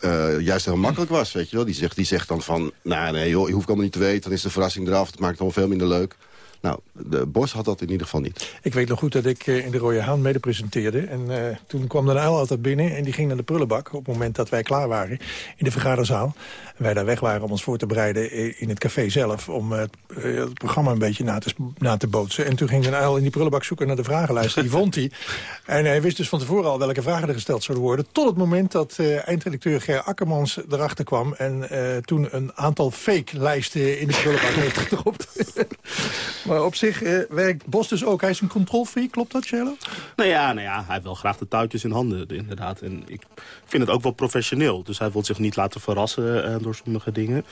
Uh, juist heel makkelijk was, weet je wel. Die zegt, die zegt dan van, nou nee joh, je hoeft allemaal niet te weten. Dan is de verrassing eraf, het maakt het allemaal veel minder leuk. Nou, de Bos had dat in ieder geval niet. Ik weet nog goed dat ik in de Rode Haan mede presenteerde. En uh, toen kwam de uil altijd binnen en die ging naar de prullenbak... op het moment dat wij klaar waren in de vergaderzaal. En wij daar weg waren om ons voor te bereiden in het café zelf... om uh, het programma een beetje na te, na te bootsen. En toen ging de uil in die prullenbak zoeken naar de vragenlijst. Die vond hij. En hij wist dus van tevoren al welke vragen er gesteld zouden worden. Tot het moment dat uh, eindredacteur Ger Akkermans erachter kwam... en toen een aantal fake-lijsten in de prullenbak heeft gedropt. Maar op zich uh, werkt Bos dus ook. Hij is een controlfreak, klopt dat, Cello? Nou ja, nou ja, hij heeft wel graag de touwtjes in handen, inderdaad. En ik vind het ook wel professioneel. Dus hij wil zich niet laten verrassen uh, door sommige dingen.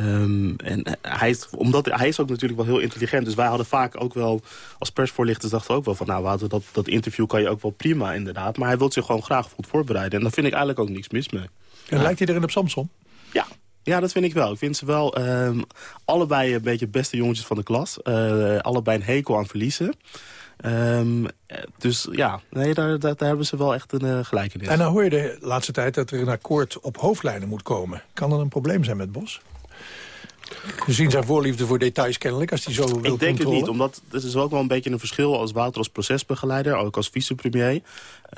Um, en hij is, omdat, hij is ook natuurlijk wel heel intelligent. Dus wij hadden vaak ook wel, als persvoorlichters dachten we ook wel van... nou, dat, dat interview kan je ook wel prima, inderdaad. Maar hij wil zich gewoon graag goed voorbereiden. En daar vind ik eigenlijk ook niks mis mee. En ja. lijkt hij erin op Samson? Ja, ja, dat vind ik wel. Ik vind ze wel um, allebei een beetje beste jongetjes van de klas. Uh, allebei een hekel aan verliezen. Um, dus ja, nee, daar, daar, hebben ze wel echt een uh, gelijkenis. En dan hoor je de laatste tijd dat er een akkoord op hoofdlijnen moet komen. Kan dat een probleem zijn met Bos? Gezien zijn voorliefde voor details kennelijk, als hij zo wil Ik denk controle. het niet, omdat het is ook wel een beetje een verschil als Wouter als procesbegeleider, ook als vicepremier.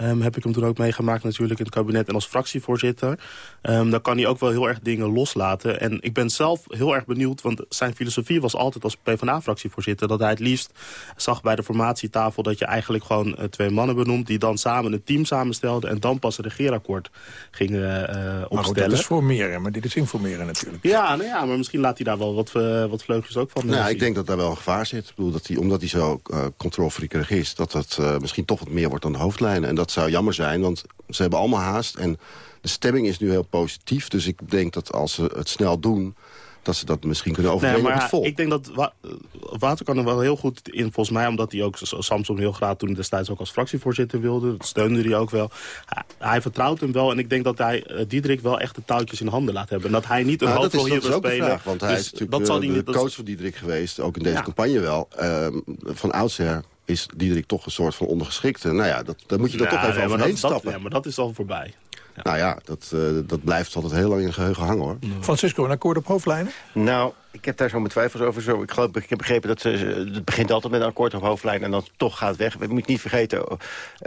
Um, heb ik hem toen ook meegemaakt natuurlijk in het kabinet en als fractievoorzitter. Um, dan kan hij ook wel heel erg dingen loslaten. En ik ben zelf heel erg benieuwd, want zijn filosofie was altijd als PvdA-fractievoorzitter... dat hij het liefst zag bij de formatietafel dat je eigenlijk gewoon uh, twee mannen benoemt... die dan samen een team samenstelden en dan pas een regeerakkoord gingen uh, opstellen. Maar dat is formeren, maar dit is informeren natuurlijk. Ja, nou ja, maar misschien laat hij daar wel wat, uh, wat vleugels ook van. Nou, ik denk dat daar wel een gevaar zit. Ik bedoel, dat hij, omdat hij zo uh, controlfreakerig is... dat uh, misschien toch wat meer wordt dan de hoofdlijnen. En dat zou jammer zijn, want ze hebben allemaal haast. En de stemming is nu heel positief. Dus ik denk dat als ze het snel doen dat ze dat misschien kunnen overbrengen nee, maar het volk. Ik denk dat Wa Water kan er wel heel goed in, volgens mij... omdat hij ook Samson heel graag toen destijds ook als fractievoorzitter wilde. Dat steunde hij ook wel. Hij, hij vertrouwt hem wel en ik denk dat hij uh, Diederik wel echt de touwtjes in handen laat hebben. En dat hij niet een nou, hoofdrol hier wil spelen. Vraag, want hij dus is natuurlijk dat de, de coach van Diederik geweest, ook in deze ja. campagne wel. Uh, van oudsher is Diederik toch een soort van ondergeschikte. Nou ja, dat, daar moet je er ja, toch even nee, overheen dat, stappen. Ja, maar dat is al voorbij. Ja. Nou ja, dat, uh, dat blijft altijd heel lang in het geheugen hangen, hoor. Francisco, een akkoord op hoofdlijnen? Nou, ik heb daar zo mijn twijfels over. Zo, ik, geloof, ik heb begrepen dat ze, het begint altijd met een akkoord op hoofdlijnen... en dan toch gaat het weg. We moeten niet vergeten...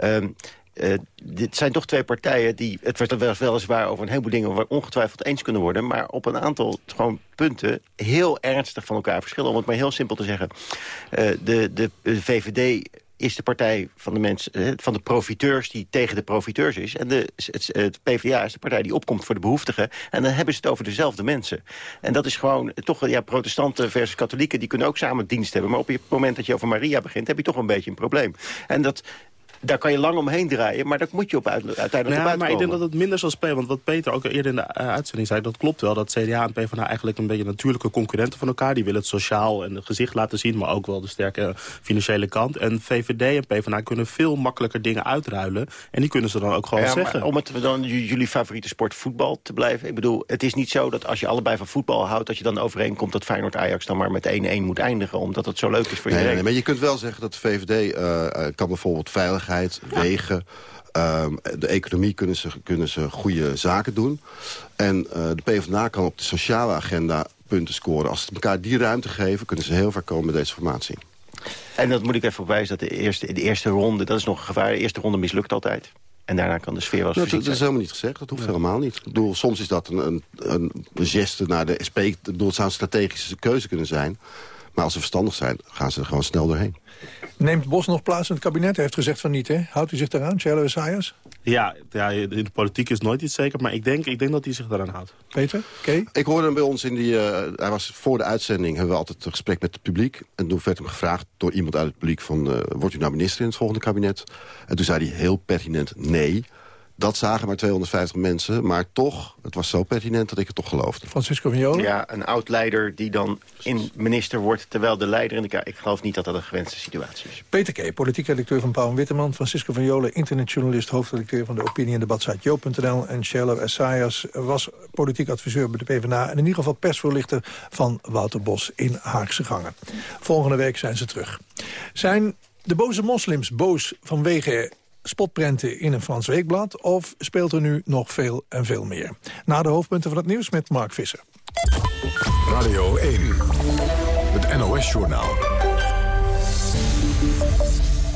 Uh, dit zijn toch twee partijen die... Het werd wel weliswaar over een heleboel dingen... waar ongetwijfeld eens kunnen worden... maar op een aantal gewoon punten heel ernstig van elkaar verschillen. Om het maar heel simpel te zeggen. Uh, de, de, de VVD is de partij van de, mensen, van de profiteurs die tegen de profiteurs is. En de, het, het, PvdA is de partij die opkomt voor de behoeftigen. En dan hebben ze het over dezelfde mensen. En dat is gewoon toch, ja, protestanten versus katholieken... die kunnen ook samen dienst hebben. Maar op het moment dat je over Maria begint... heb je toch een beetje een probleem. En dat, daar kan je lang omheen draaien, maar dat moet je op uit, uiteindelijk ja, op Maar ik denk dat het minder zal spelen. Want wat Peter ook eerder in de uh, uitzending zei... dat klopt wel, dat CDA en PvdA eigenlijk een beetje natuurlijke concurrenten van elkaar. Die willen het sociaal en het gezicht laten zien... maar ook wel de sterke financiële kant. En VVD en PvdA kunnen veel makkelijker dingen uitruilen. En die kunnen ze dan ook gewoon ja, zeggen. om het dan jullie favoriete sport voetbal te blijven. Ik bedoel, het is niet zo dat als je allebei van voetbal houdt... dat je dan overeenkomt dat Feyenoord-Ajax dan maar met 1-1 moet eindigen. Omdat het zo leuk is voor nee, iedereen. Nee, maar je kunt wel zeggen dat de VVD uh, kan bijvoorbeeld veiligheid, wegen... Um, de economie kunnen ze, kunnen ze goede zaken doen. En uh, de PvdA kan op de sociale agenda punten scoren. Als ze elkaar die ruimte geven, kunnen ze heel ver komen met deze formatie. En dat moet ik even opwijzen, dat de eerste, de eerste ronde, dat is nog een gevaar. De eerste ronde mislukt altijd. En daarna kan de sfeer wel nou, Dat is helemaal niet gezegd, dat hoeft ja. helemaal niet. Ik bedoel, soms is dat een, een, een geste naar de SP. Ik bedoel, het zou een strategische keuze kunnen zijn. Maar als ze verstandig zijn, gaan ze er gewoon snel doorheen. Neemt Bos nog plaats in het kabinet? Hij heeft gezegd van niet, hè? Houdt u zich daaraan, Charles Essayas? Ja, ja, in de politiek is nooit iets zeker, maar ik denk, ik denk dat hij zich daaraan houdt. Peter, Oké. Ik hoorde hem bij ons in die... eh, hij was voor de uitzending, hebben we altijd een gesprek met het publiek. En toen werd hem gevraagd door iemand uit het publiek van... eh, wordt u nou minister in het volgende kabinet? En toen zei hij heel pertinent nee. Dat zagen maar 250 mensen, maar toch, het was zo pertinent dat ik het toch geloofde. Francisco Vignola? Ja, een oud-leider die dan in minister wordt... terwijl de leider in de Kamer... Ik geloof niet dat dat een gewenste situatie is. Peter K., politiek redacteur van Pauw en Witteman. Francisco van Jolen, internetjournalist, hoofdredacteur van de opinie- en debatsite Joop.nl. En Charlo Essayas was politiek adviseur bij de PvdA... en in ieder geval persvoorlichter van Wouter Bos in Haagse Gangen. Volgende week zijn ze terug. Zijn de boze moslims boos vanwege spotprenten in een Frans weekblad... of speelt er nu nog veel en veel meer? Na de hoofdpunten van het nieuws met Mark Visser. Radio 1, het NOS-journaal.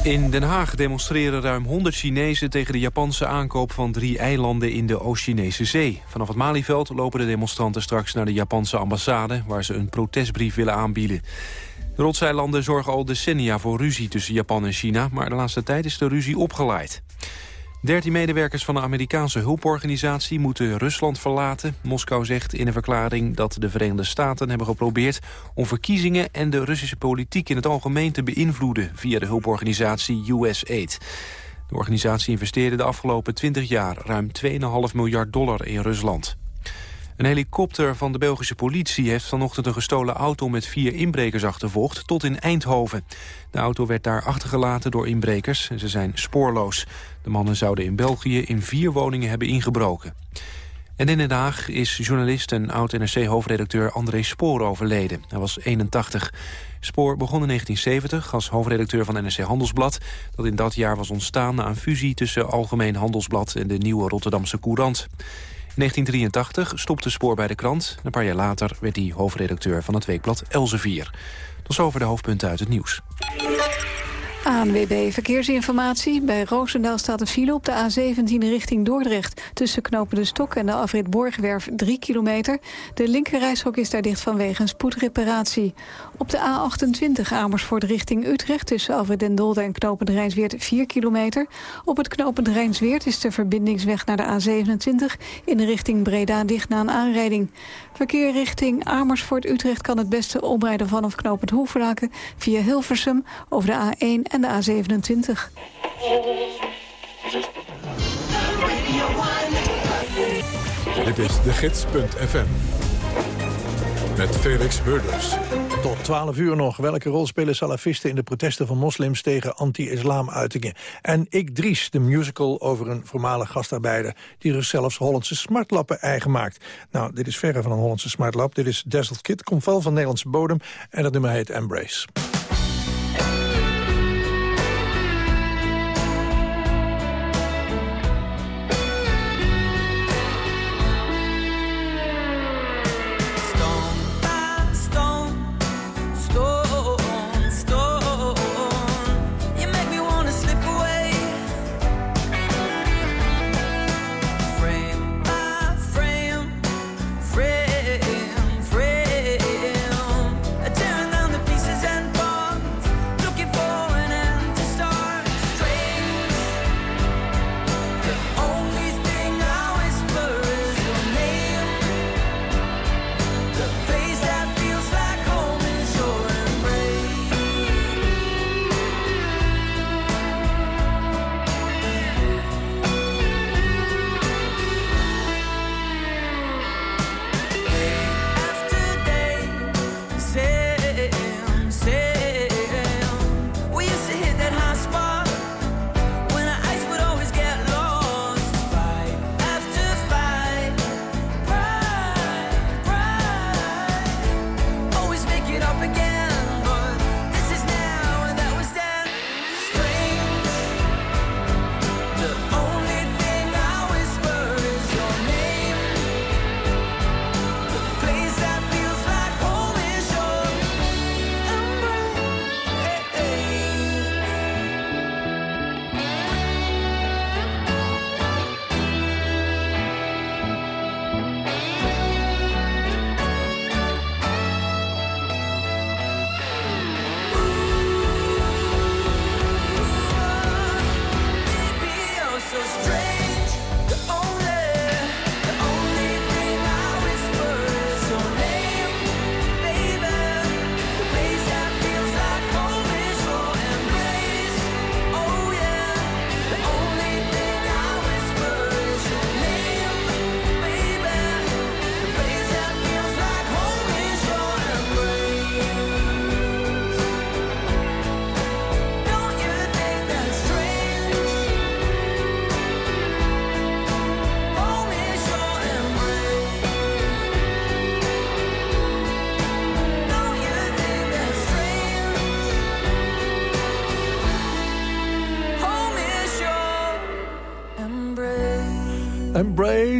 In Den Haag demonstreren ruim 100 Chinezen tegen de Japanse aankoop van drie eilanden in de Oost-Chinese zee. Vanaf het Malieveld lopen de demonstranten straks naar de Japanse ambassade... waar ze een protestbrief willen aanbieden. De rotseilanden zorgen al decennia voor ruzie tussen Japan en China... maar de laatste tijd is de ruzie opgeleid. Dertien medewerkers van de Amerikaanse hulporganisatie moeten Rusland verlaten. Moskou zegt in een verklaring dat de Verenigde Staten hebben geprobeerd... om verkiezingen en de Russische politiek in het algemeen te beïnvloeden... via de hulporganisatie USAID. De organisatie investeerde de afgelopen 20 jaar ruim 2,5 miljard dollar in Rusland. Een helikopter van de Belgische politie heeft vanochtend een gestolen auto met vier inbrekers achtervolgd tot in Eindhoven. De auto werd daar achtergelaten door inbrekers en ze zijn spoorloos. De mannen zouden in België in vier woningen hebben ingebroken. En in Den Haag is journalist en oud-NRC-hoofdredacteur André Spoor overleden. Hij was 81. Spoor begon in 1970 als hoofdredacteur van NRC Handelsblad... dat in dat jaar was ontstaan na een fusie tussen Algemeen Handelsblad... en de nieuwe Rotterdamse Courant. In 1983 stopte Spoor bij de krant. Een paar jaar later werd hij hoofdredacteur van het weekblad Elsevier. Tot zover de hoofdpunten uit het nieuws. ANWB Verkeersinformatie. Bij Roosendaal staat een file op de A17 richting Dordrecht. Tussen knopen de Stok en de afrit Borgwerf 3 kilometer. De linkerrijstrook is daar dicht vanwege een spoedreparatie. Op de A28 Amersfoort richting Utrecht... tussen afrit Den Dolder en knopend Rijnsweert 4 kilometer. Op het knopend Rijnsweert is de verbindingsweg naar de A27... in de richting Breda dicht na een aanrijding. Verkeer richting Amersfoort-Utrecht kan het beste omrijden vanaf knopend Hoeflaken... via Hilversum over de A1 en de A27. Dit is de gids.fm. Met Felix Burders. Tot 12 uur nog. Welke rol spelen salafisten in de protesten van moslims tegen anti-islam-uitingen? En Ik Dries, de musical over een voormalig gastarbeider... die er zelfs Hollandse smartlappen eigen maakt. Nou, dit is verre van een Hollandse smartlap. Dit is Dazzled Kid, komt wel van Nederlandse bodem. En dat nummer heet Embrace.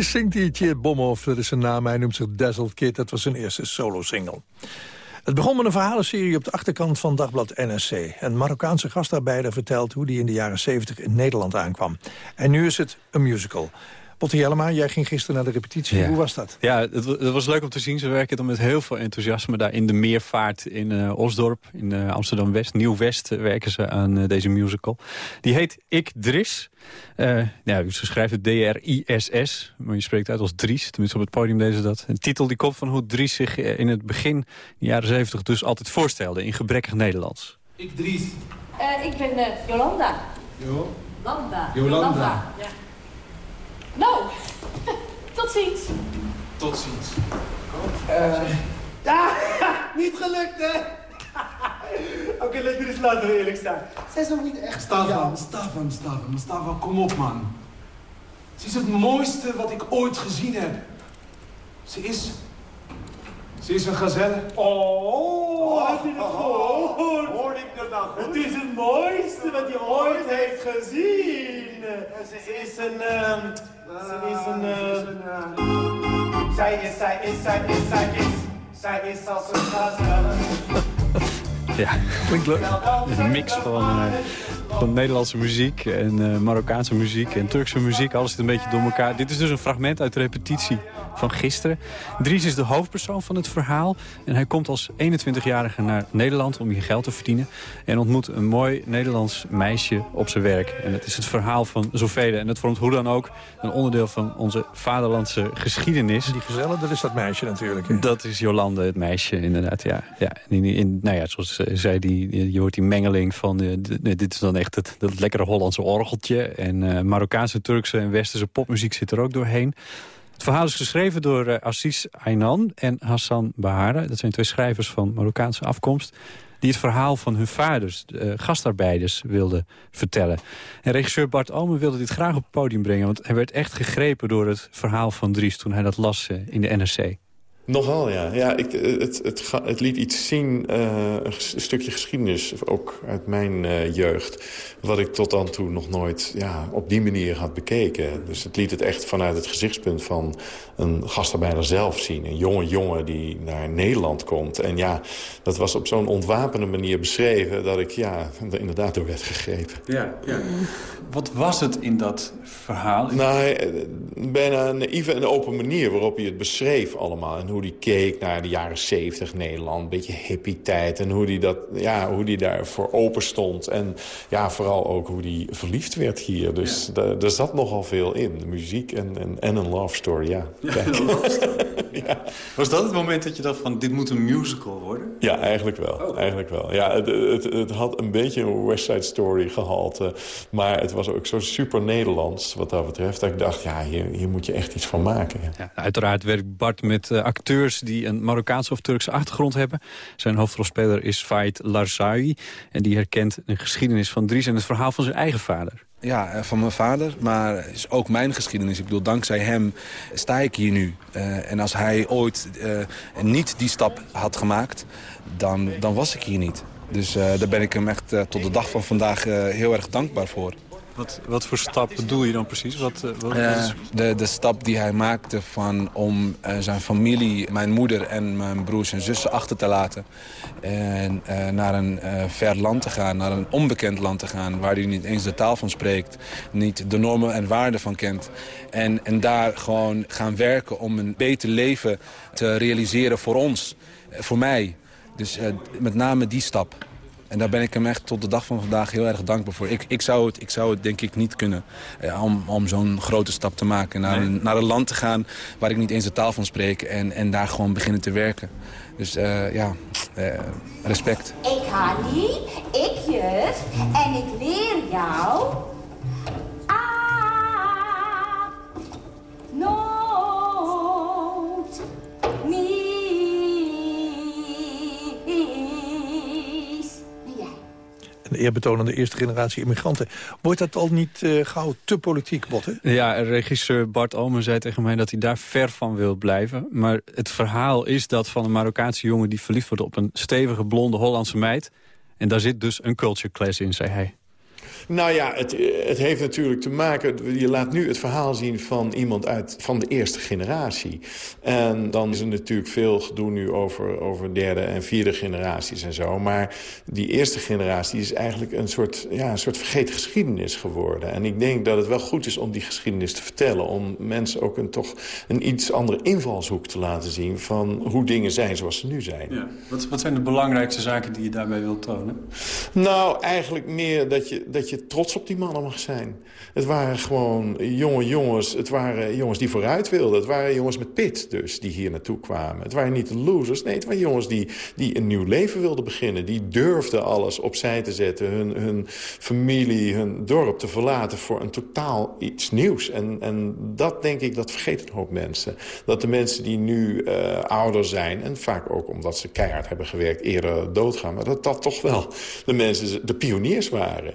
Zingt hij Bomhoff. Dat is zijn naam. Hij noemt zich Dazzled Kid. Dat was zijn eerste solo-single. Het begon met een verhalenserie op de achterkant van dagblad NSC. Een Marokkaanse gastarbeider vertelt hoe die in de jaren 70 in Nederland aankwam. En nu is het een musical. Botte Jellema, jij ging gisteren naar de repetitie. Hoe was dat? Ja, het, het was leuk om te zien. Ze werken dan met heel veel enthousiasme daar in de Meervaart in eh, Osdorp, in eh, Amsterdam-West. Nieuw-West eh, werken ze aan eh, deze musical. Die heet Ik Dris. Eh ja, ze schrijft het D-R-I-S-S, maar je spreekt uit als Dries. Tenminste op het podium deden ze dat. Een titel die komt van hoe Dries zich in het begin, in de jaren 70 dus altijd voorstelde. In gebrekkig Nederlands. Ik Dries. Eh, ik ben eh, Jolanda. Jo. Landa. Jolanda. Ja. Nou, tot ziens. Tot ziens. Eh. Ja, niet gelukt hè. Oké, laten we eens laten we eerlijk staan. Zij is nog niet echt... Stavan, Stavan, Stavan, Stavan, kom op man. Ze is het mooiste wat ik ooit gezien heb. Ze is... Ze is een gazelle. Oh, heb je het gehoord? Hoorde ik dat nou goed? Het is het mooiste wat je ooit heeft gezien. Ze is een... ehm, een... ehm, zij is, zij is, zij is, zij is... Zij is als een gazelle. Ja, klinkt leuk. Een mix van, van Nederlandse muziek en eh, Marokkaanse muziek en Turkse muziek. Alles zit een beetje door elkaar. Dit is dus een fragment uit de repetitie van gisteren. Dries is de hoofdpersoon van het verhaal. En hij komt als 21-jarige naar Nederland om hier geld te verdienen. En ontmoet een mooi Nederlands meisje op zijn werk. En dat is het verhaal van zoveel. En dat vormt hoe dan ook een onderdeel van onze vaderlandse geschiedenis. Die gezellen, dat is dat meisje natuurlijk. hè? Dat is Jolande, het meisje, inderdaad, ja. ja in, in, nou ja, zoals eh, zei, die, je hoort die mengeling van... eh, dit is dan echt het, dat lekkere Hollandse orgeltje. En eh, Marokkaanse, Turkse en Westerse popmuziek zit er ook doorheen. Het verhaal is geschreven door eh, Assis Aynan en Hassan Bahara. Dat zijn twee schrijvers van Marokkaanse afkomst die het verhaal van hun vaders, eh, gastarbeiders, wilden vertellen. En regisseur Bart Almen wilde dit graag op het podium brengen... want hij werd echt gegrepen door het verhaal van Dries... toen hij dat las in de NRC. Nogal, ja. ja ik, het, het, het liet iets zien, eh, een stukje geschiedenis, ook uit mijn eh, jeugd... wat ik tot dan toe nog nooit ja, op die manier had bekeken. Dus het liet het echt vanuit het gezichtspunt van een gastarbeider zelf zien. Een jonge jongen die naar Nederland komt. En ja, dat was op zo'n ontwapende manier beschreven... dat ik ja, er inderdaad door werd gegrepen. Ja, ja. Wat was het in dat verhaal? Nou, eh, bijna een naïeve en open manier waarop hij het beschreef allemaal. En hoe hij keek naar de jaren zeventig Nederland, een beetje hippie-tijd. En hoe hij, dat, ja, hoe hij daarvoor open stond. En ja, vooral ook hoe hij verliefd werd hier. Dus da- er zat nogal veel in. Muziek en, en, en een love story, ja. Was dat het moment dat je dacht van dit moet een musical worden? Ja, eigenlijk wel. Eigenlijk wel. Ja, het, het, het had een beetje een West Side Story gehalte. Maar het was ook zo super Nederlands wat dat betreft. Dat ik dacht, ja, hier, hier moet je echt iets van maken. Ja. Ja, uiteraard werkt Bart met eh, acteurs die een Marokkaanse of Turkse achtergrond hebben. Zijn hoofdrolspeler is Faid Larzawi. En die herkent een geschiedenis van Dries en het verhaal van zijn eigen vader. Ja, eh, van mijn vader, maar is ook mijn geschiedenis. Ik bedoel, dankzij hem sta ik hier nu. Eh, en als hij ooit eh, niet die stap had gemaakt, dan, dan was ik hier niet. Dus daar ben ik hem echt tot de dag van vandaag heel erg dankbaar voor. Wat, wat voor stap bedoel je dan precies? Wat, eh, wat, wat Eh, is- de, de stap die hij maakte van om eh, zijn familie, mijn moeder en mijn broers en zussen achter te laten. En eh, naar een eh, ver land te gaan, naar een onbekend land te gaan... waar hij niet eens de taal van spreekt, niet de normen en waarden van kent. En, en daar gewoon gaan werken om een beter leven te realiseren voor ons, eh, voor mij. Dus eh, met name die stap. En daar ben ik hem echt tot de dag van vandaag heel erg dankbaar voor. Ik, ik, zou, het, ik zou het denk ik niet kunnen eh, om, om zo'n grote stap te maken. Naar, een, naar een land te gaan waar ik niet eens de taal van spreek. En, en daar gewoon beginnen te werken. Dus eh, ja, eh, respect. Ik Hanni, ik juf en ik leer jou... Een eerbetonende eerste generatie immigranten. Wordt dat al niet eh, gauw te politiek, Botte? Ja, regisseur Bart Omen zei tegen mij dat hij daar ver van wil blijven. Maar het verhaal is dat van een Marokkaanse jongen... die verliefd wordt op een stevige, blonde Hollandse meid. En daar zit dus een culture clash in, zei hij. Nou ja, het, het heeft natuurlijk te maken... Je laat nu het verhaal zien van iemand uit, van de eerste generatie. En dan is er natuurlijk veel gedoe nu over, over derde en vierde generaties en zo. Maar die eerste generatie is eigenlijk een soort, ja, een soort vergeten geschiedenis geworden. En ik denk dat het wel goed is om die geschiedenis te vertellen. Om mensen ook een, toch een iets andere invalshoek te laten zien... van hoe dingen zijn zoals ze nu zijn. Ja. Wat, wat zijn de belangrijkste zaken die je daarbij wilt tonen? Nou, eigenlijk meer dat je, dat je trots op die mannen mag zijn. Het waren gewoon jonge jongens. Het waren jongens die vooruit wilden. Het waren jongens met pit dus, die hier naartoe kwamen. Het waren niet de losers. Nee, het waren jongens die, die een nieuw leven wilden beginnen. Die durfden alles opzij te zetten. Hun, hun familie, hun dorp te verlaten voor een totaal iets nieuws. En, en dat denk ik, dat vergeten een hoop mensen. Dat de mensen die nu uh, ouder zijn... en vaak ook omdat ze keihard hebben gewerkt eerder doodgaan... maar dat dat toch wel de mensen, de pioniers waren.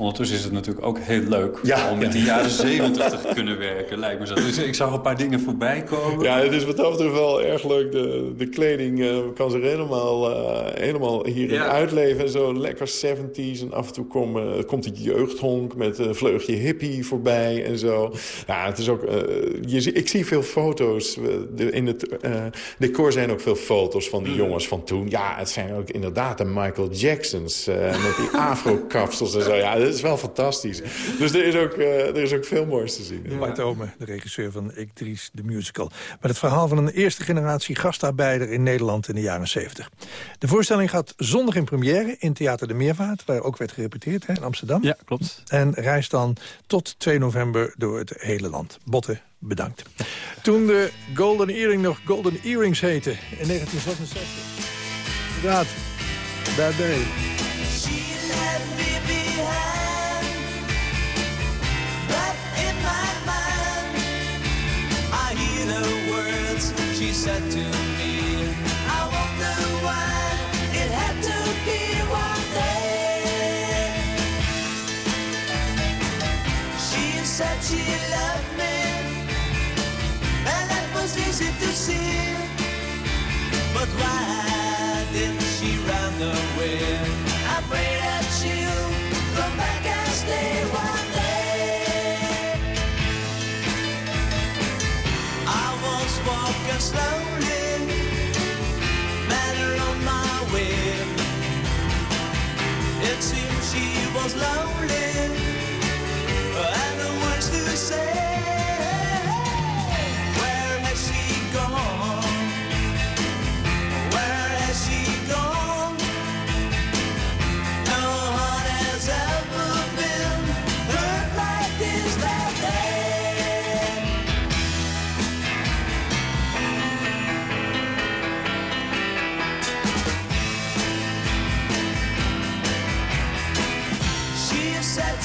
Ondertussen is het natuurlijk ook heel leuk om met de jaren zeventig te kunnen werken, lijkt me zo. Dus ik zag een paar dingen voorbij komen. Ja, het is wat dat betreft wel erg leuk. De, de kleding uh, kan zich helemaal, uh, helemaal hierin ja. uitleven. En zo lekker 70s. En af en toe kom, uh, komt het jeugdhonk met een vleugje hippie voorbij en zo. Ja, het is ook... je, ik zie veel foto's. De, in het decor zijn ook veel foto's van die jongens van toen. Ja, het zijn ook inderdaad de Michael Jacksons. met die afro-kapsels en zo. Ja, dat is wel fantastisch. Dus er is ook, uh, er is ook veel moois te zien. Bart. Ome, de regisseur van Ik Dries, de musical. Met het verhaal van een eerste generatie gastarbeider in Nederland in de jaren 70. De voorstelling gaat zondag in première in Theater de Meervaart... waar ook werd gerepeteerd hè, in Amsterdam. Ja, klopt. En reist dan tot 2 november door het hele land. Botte, bedankt. Toen de Golden Earring nog Golden Earrings heette in 1966. Inderdaad, that day. She said to me, I wonder why it had to be one day. She said she loved me, and that was easy to see. But why It seemed she was lonely, and the words to say.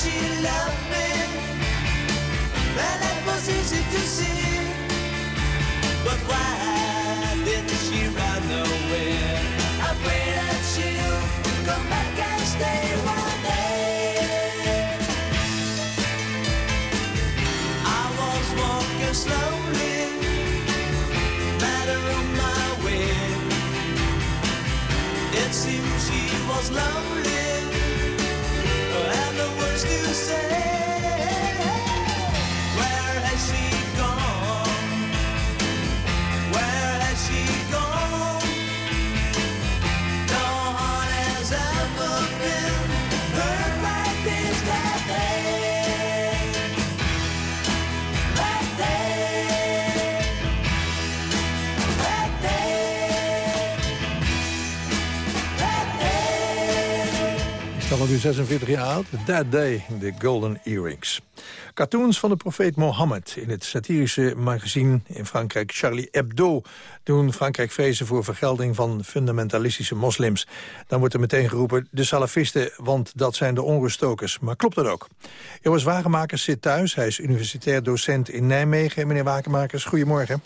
she loved Alweer 46 jaar oud? That Day, de Golden Earrings. Cartoons van de profeet Mohammed in het satirische magazine in Frankrijk Charlie Hebdo doen Frankrijk vrezen voor vergelding van fundamentalistische moslims. Dan wordt er meteen geroepen de salafisten, want dat zijn de onruststokers. Maar klopt dat ook? Joris Wagemakers zit thuis, hij is universitair docent in Nijmegen. Meneer Wagemakers, goedemorgen.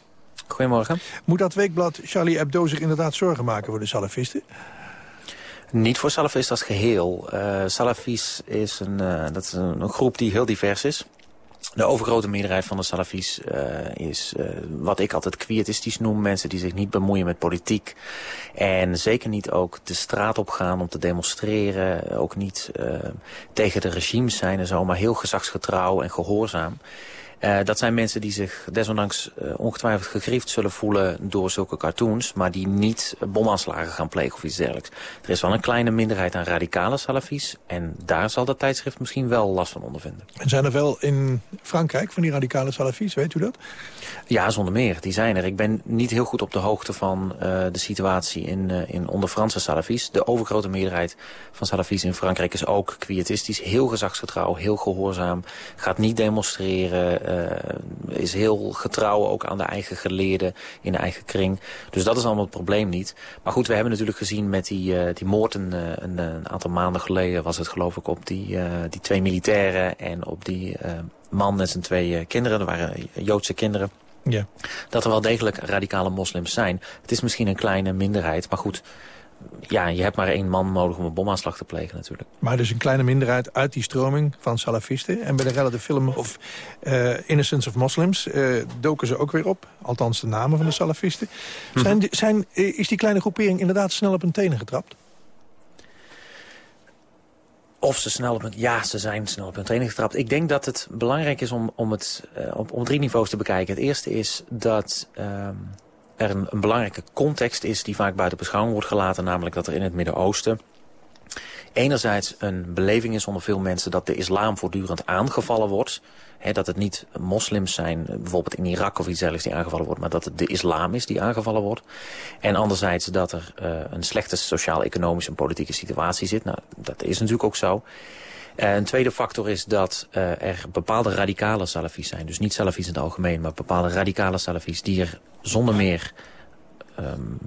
Goedemorgen. Moet dat weekblad Charlie Hebdo zich inderdaad zorgen maken voor de salafisten? Niet voor salafisten als geheel. Uh, Salafis is, een, uh, dat is een, groep die heel divers is. De overgrote meerderheid van de Salafis uh, is wat ik altijd quietistisch noem. Mensen die zich niet bemoeien met politiek. En zeker niet ook de straat op gaan om te demonstreren. Ook niet tegen de regimes zijn en zo. Maar heel gezagsgetrouw en gehoorzaam. Uh, dat zijn mensen die zich desondanks uh, ongetwijfeld gegriefd zullen voelen door zulke cartoons, maar die niet bomaanslagen gaan plegen of iets dergelijks. Er is wel een kleine minderheid aan radicale salafis en daar zal dat tijdschrift misschien wel last van ondervinden. En zijn er wel in Frankrijk van die radicale salafis, weet u dat? Ja, zonder meer. Die zijn er. Ik ben niet heel goed op de hoogte van uh, de situatie in, in onder Franse salafis. De overgrote meerderheid van salafis in Frankrijk is ook quietistisch. Heel gezagsgetrouw, heel gehoorzaam. Gaat niet demonstreren. Uh, is heel getrouw ook aan de eigen geleerden in de eigen kring. Dus dat is allemaal het probleem niet. Maar goed, we hebben natuurlijk gezien met die, die moord een, een, een, aantal maanden geleden... was het geloof ik op die, die twee militairen en op die man en zijn twee kinderen. Er waren Joodse kinderen. Ja. Dat er wel degelijk radicale moslims zijn. Het is misschien een kleine minderheid, maar goed... Ja, je hebt maar één man nodig om een bomaanslag te plegen natuurlijk. Maar dus een kleine minderheid uit die stroming van salafisten. En bij de relative film of uh, Innocence of Muslims uh, doken ze ook weer op. Althans de namen van de salafisten. Mhm. Zijn, zijn, is die kleine groepering inderdaad snel op hun tenen getrapt? Of ze snel op hun, ja, ze zijn snel op hun training getrapt. Ik denk dat het belangrijk is om, om het uh, op, om drie niveaus te bekijken. Het eerste is dat um, er een, een belangrijke context is die vaak buiten beschouwing wordt gelaten. Namelijk dat er in het Midden-Oosten enerzijds een beleving is onder veel mensen dat de islam voortdurend aangevallen wordt. Dat het niet moslims zijn, bijvoorbeeld in Irak of iets dergelijks die aangevallen wordt, maar dat het de islam is die aangevallen wordt. En anderzijds dat er uh, een slechte sociaal-economische en politieke situatie zit. Nou, dat is natuurlijk ook zo. Uh, een tweede factor is dat uh, er bepaalde radicale salafis zijn. Dus niet salafis in het algemeen, maar bepaalde radicale salafis die er zonder meer um,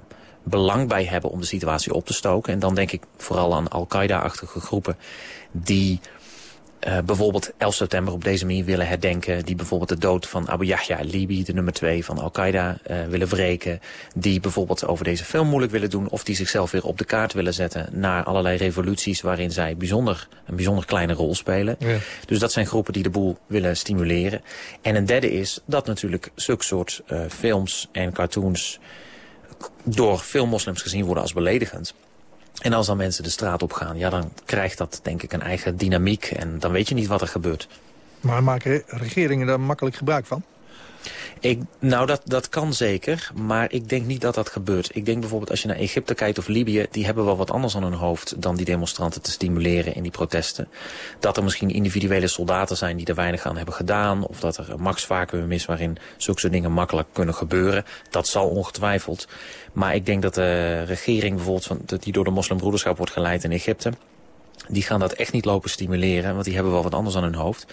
belang bij hebben om de situatie op te stoken. En dan denk ik vooral aan Al-Qaeda-achtige groepen die uh, bijvoorbeeld 11 september op deze manier willen herdenken. Die bijvoorbeeld de dood van Abu Yahya al-Libi, de nummer 2 van Al-Qaeda, uh, willen wreken. Die bijvoorbeeld over deze film moeilijk willen doen. Of die zichzelf weer op de kaart willen zetten naar allerlei revoluties waarin zij bijzonder, een bijzonder kleine rol spelen. Ja. Dus dat zijn groepen die de boel willen stimuleren. En een derde is dat natuurlijk zulke soort uh, films en cartoons door veel moslims gezien worden als beledigend. En als dan mensen de straat op gaan, ja, dan krijgt dat denk ik een eigen dynamiek. En dan weet je niet wat er gebeurt. Maar maken regeringen daar makkelijk gebruik van? Ik, nou, dat, dat kan zeker, maar ik denk niet dat dat gebeurt. Ik denk bijvoorbeeld als je naar Egypte kijkt of Libië... die hebben wel wat anders aan hun hoofd dan die demonstranten te stimuleren in die protesten. Dat er misschien individuele soldaten zijn die er weinig aan hebben gedaan... of dat er een machtsvacuum is waarin zulke soort dingen makkelijk kunnen gebeuren. Dat zal ongetwijfeld. Maar ik denk dat de regering bijvoorbeeld van, die door de moslimbroederschap wordt geleid in Egypte... Die gaan dat echt niet lopen stimuleren, want die hebben wel wat anders aan hun hoofd.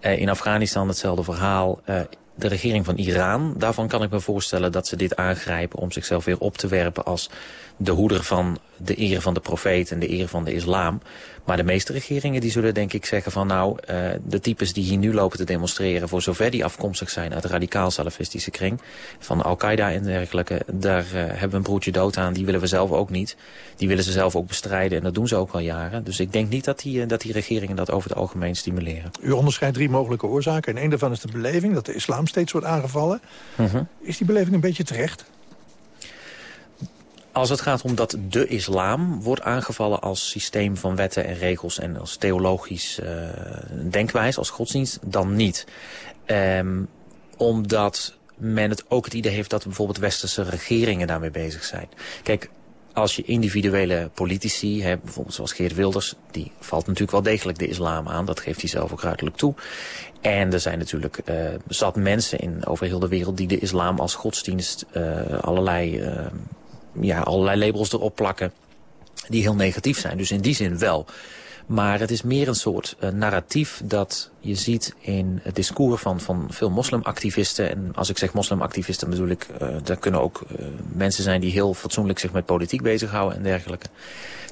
Uh, in Afghanistan hetzelfde verhaal. Uh, de regering van Iran, daarvan kan ik me voorstellen dat ze dit aangrijpen om zichzelf weer op te werpen als de hoeder van de eer van de profeet en de eer van de islam. Maar de meeste regeringen die zullen denk ik zeggen van nou, uh, de types die hier nu lopen te demonstreren, voor zover die afkomstig zijn uit de radicaal salafistische kring, van Al-Qaeda en dergelijke, daar uh, hebben we een broertje dood aan, die willen we zelf ook niet. Die willen ze zelf ook bestrijden en dat doen ze ook al jaren. Dus ik denk niet dat die, uh, dat die regeringen dat over het algemeen stimuleren. U onderscheidt drie mogelijke oorzaken en een daarvan is de beleving dat de islam steeds wordt aangevallen. -huh. Is die beleving een beetje terecht? Als het gaat om dat de islam wordt aangevallen als systeem van wetten en regels... en als theologisch uh, denkwijze, als godsdienst, dan niet. Um, omdat men het ook het idee heeft dat bijvoorbeeld westerse regeringen daarmee bezig zijn. Kijk, als je individuele politici hebt, bijvoorbeeld zoals Geert Wilders... die valt natuurlijk wel degelijk de islam aan, dat geeft hij zelf ook ruidelijk toe. En er zijn natuurlijk uh, zat mensen in over heel de wereld... die de islam als godsdienst uh, allerlei... Ja, allerlei labels erop plakken die heel negatief zijn. Dus in die zin wel. Maar het is meer een soort uh, narratief dat je ziet in het discours van, van veel moslimactivisten. En als ik zeg moslimactivisten bedoel ik, uh, daar kunnen ook uh, mensen zijn die heel fatsoenlijk zich met politiek bezighouden en dergelijke.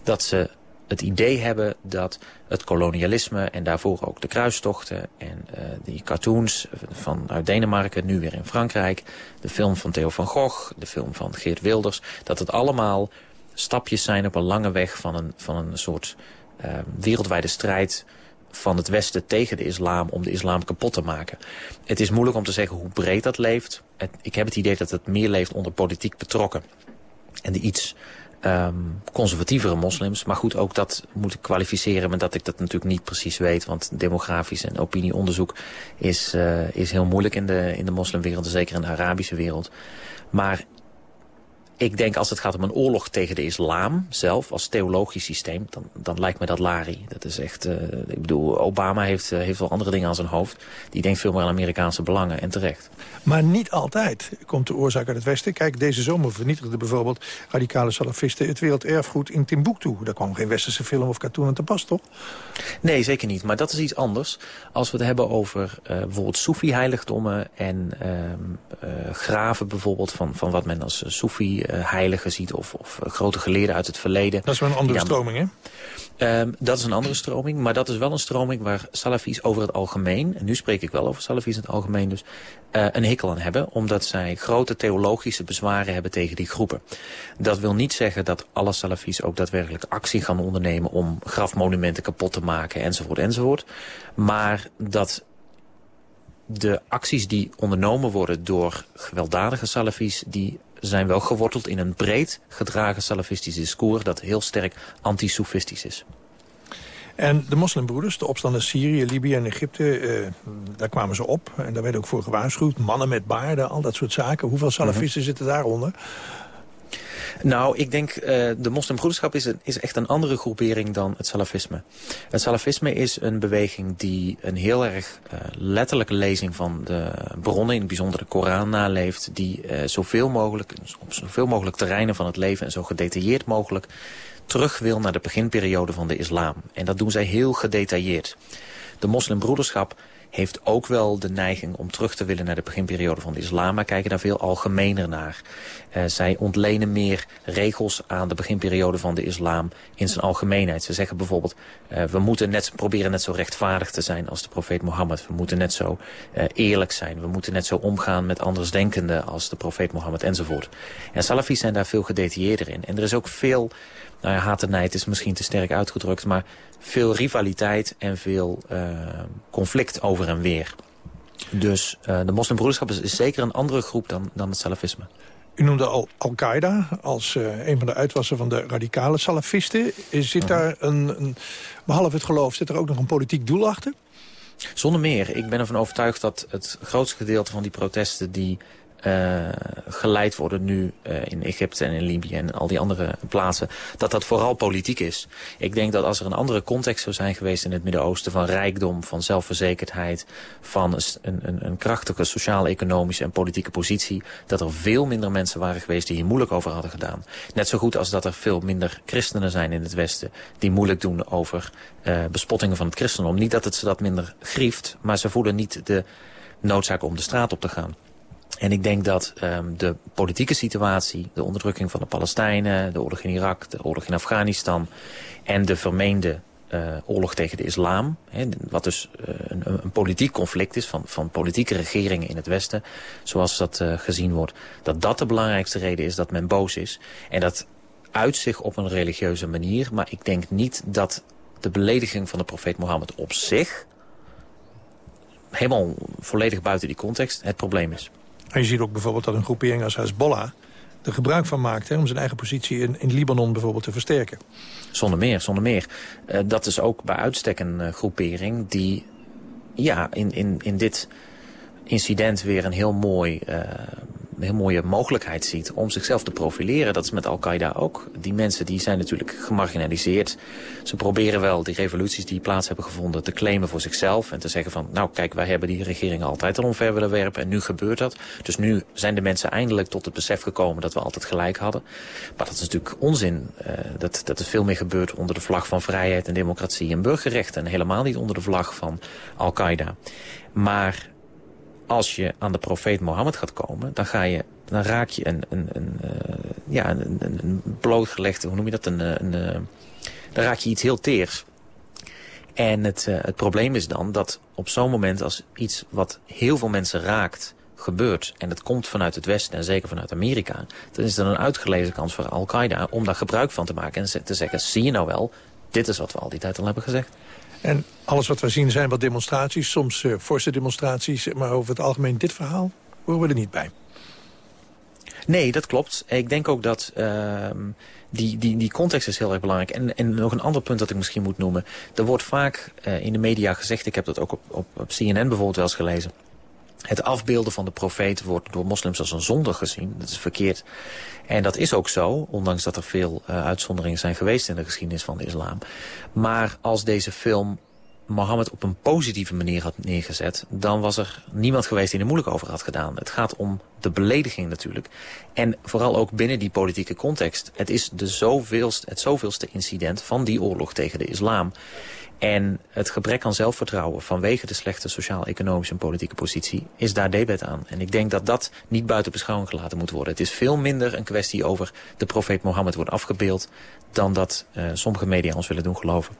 Dat ze het idee hebben dat het kolonialisme en daarvoor ook de kruistochten en uh, die cartoons vanuit Denemarken, nu weer in Frankrijk, de film van Theo van Gogh, de film van Geert Wilders, dat het allemaal stapjes zijn op een lange weg van een, van een soort uh, wereldwijde strijd van het Westen tegen de islam om de islam kapot te maken. Het is moeilijk om te zeggen hoe breed dat leeft. Ik heb het idee dat het meer leeft onder politiek betrokken. En de iets um, conservatievere moslims. Maar goed, ook dat moet ik kwalificeren met dat ik dat natuurlijk niet precies weet. Want demografisch en opinieonderzoek is, uh, is heel moeilijk in de, in de moslimwereld. Zeker in de Arabische wereld. Maar ik denk als het gaat om een oorlog tegen de islam zelf, als theologisch systeem, dan, dan lijkt me dat Lari. Dat is echt, uh, ik bedoel, Obama heeft, uh, heeft wel andere dingen aan zijn hoofd. Die denkt veel meer aan Amerikaanse belangen en terecht. Maar niet altijd komt de oorzaak uit het Westen. Kijk, deze zomer vernietigden bijvoorbeeld radicale salafisten het werelderfgoed in Timbuktu. Daar kwam geen westerse film of cartoon aan te pas, toch? Nee, zeker niet. Maar dat is iets anders. Als we het hebben over uh, bijvoorbeeld Soefi-heiligdommen en graven bijvoorbeeld van, van wat men als Soefi uh, heiligen ziet of, of grote geleerden uit het verleden. Dat is wel een andere dan, stroming, hè? Um, dat is een andere stroming, maar dat is wel een stroming waar Salafis over het algemeen, en nu spreek ik wel over Salafis in het algemeen dus, uh, een hekel aan hebben, omdat zij grote theologische bezwaren hebben tegen die groepen. Dat wil niet zeggen dat alle Salafis ook daadwerkelijk actie gaan ondernemen om grafmonumenten kapot te maken, enzovoort, enzovoort. Maar dat de acties die ondernomen worden door gewelddadige Salafis... die zijn wel geworteld in een breed gedragen salafistisch discours... dat heel sterk anti-soefistisch is. En de moslimbroeders, de opstanders Syrië, Libië en Egypte, eh, daar kwamen ze op. En daar werd ook voor gewaarschuwd. Mannen met baarden, al dat soort zaken. Hoeveel salafisten mm -hmm. zitten daaronder? Nou, ik denk, uh, de moslimbroederschap is, is echt een andere groepering dan het salafisme. Het salafisme is een beweging die een heel erg uh, letterlijke lezing van de bronnen, in het bijzonder de Koran, naleeft. Die uh, zoveel mogelijk, op zoveel mogelijk terreinen van het leven en zo gedetailleerd mogelijk terug wil naar de beginperiode van de islam. En dat doen zij heel gedetailleerd. De moslimbroederschap heeft ook wel de neiging om terug te willen naar de beginperiode van de islam, maar kijken daar veel algemener naar. Uh, zij ontlenen meer regels aan de beginperiode van de islam in zijn algemeenheid. Ze zeggen bijvoorbeeld, uh, we moeten net, proberen net zo rechtvaardig te zijn als de profeet Mohammed. We moeten net zo uh, eerlijk zijn. We moeten net zo omgaan met andersdenkenden als de profeet Mohammed enzovoort. En Salafis zijn daar veel gedetailleerder in. En er is ook veel nou ja, haat en nijd is misschien te sterk uitgedrukt... maar veel rivaliteit en veel uh, conflict over en weer. Dus uh, de moslimbroederschap is, is, zeker een andere groep dan, dan het salafisme. U noemde al Al-Qaeda als uh, een van de uitwassen van de radicale salafisten. Zit daar een, een, behalve het geloof, zit er ook nog een politiek doel achter? Zonder meer. Ik ben ervan overtuigd dat het grootste gedeelte van die protesten... die uh, geleid worden nu uh, in Egypte en in Libië en al die andere plaatsen, dat dat vooral politiek is. Ik denk dat als er een andere context zou zijn geweest in het Midden-Oosten van rijkdom, van zelfverzekerdheid, van een, een, een krachtige sociaal-economische en politieke positie, dat er veel minder mensen waren geweest die hier moeilijk over hadden gedaan. Net zo goed als dat er veel minder christenen zijn in het Westen die moeilijk doen over uh, bespottingen van het christendom. Niet dat het ze dat minder grieft, maar ze voelen niet de noodzaak om de straat op te gaan. En ik denk dat um, de politieke situatie, de onderdrukking van de Palestijnen... de oorlog in Irak, de oorlog in Afghanistan... en de vermeende uh, oorlog tegen de islam... Wat dus uh, een, een, politiek conflict is van, van politieke regeringen in het Westen... zoals dat uh, gezien wordt, dat dat de belangrijkste reden is dat men boos is. En dat uit zich op een religieuze manier... maar ik denk niet dat de belediging van de profeet Mohammed op zich... helemaal volledig buiten die context het probleem is. En je ziet ook bijvoorbeeld dat een groepering als Hezbollah er gebruik van maakt... Hè, om zijn eigen positie in, in Libanon bijvoorbeeld te versterken. Zonder meer, zonder meer. Uh, dat is ook bij uitstek een uh, groepering die ja, in, in, in dit incident weer een heel mooi... Uh, heel mooie mogelijkheid ziet om zichzelf te profileren. Dat is met Al-Qaeda ook. Die mensen die zijn natuurlijk gemarginaliseerd. Ze proberen wel die revoluties die plaats hebben gevonden te claimen voor zichzelf. En te zeggen van, nou kijk, wij hebben die regering altijd al omver willen werpen. En nu gebeurt dat. Dus nu zijn de mensen eindelijk tot het besef gekomen dat we altijd gelijk hadden. Maar dat is natuurlijk onzin. Uh, dat, dat is veel meer gebeurd onder de vlag van vrijheid en democratie en burgerrechten. En helemaal niet onder de vlag van Al-Qaeda. Maar als je aan de profeet Mohammed gaat komen, dan, ga je, dan raak je een, een, een, uh, ja, een, een, blootgelegde, hoe noem je dat, een, een, een, dan raak je iets heel teers. En het, het probleem is dan dat op zo'n moment als iets wat heel veel mensen raakt gebeurt... en het komt vanuit het Westen en zeker vanuit Amerika... dan is er een uitgelezen kans voor Al-Qaeda om daar gebruik van te maken... en te zeggen, zie je nou wel, dit is wat we al die tijd al hebben gezegd. En alles wat we zien zijn wat demonstraties, soms uh, forse demonstraties... maar over het algemeen dit verhaal horen we er niet bij. Nee, dat klopt. Ik denk ook dat uh, die, die, die context is heel erg belangrijk. En, en nog een ander punt dat ik misschien moet noemen. Er wordt vaak uh, in de media gezegd, ik heb dat ook op, op, op CNN bijvoorbeeld wel eens gelezen... Het afbeelden van de profeet wordt door moslims als een zonde gezien. Dat is verkeerd. En dat is ook zo, ondanks dat er veel uh, uitzonderingen zijn geweest in de geschiedenis van de islam. Maar als deze film Mohammed op een positieve manier had neergezet... dan was er niemand geweest die er moeilijk over had gedaan. Het gaat om de belediging natuurlijk. En vooral ook binnen die politieke context. Het is de zoveelste, het zoveelste incident van die oorlog tegen de islam. En het gebrek aan zelfvertrouwen vanwege de slechte sociaal-economische en politieke positie is daar debet aan. En ik denk dat dat niet buiten beschouwing gelaten moet worden. Het is veel minder een kwestie over de profeet Mohammed wordt afgebeeld dan dat uh, sommige media ons willen doen geloven.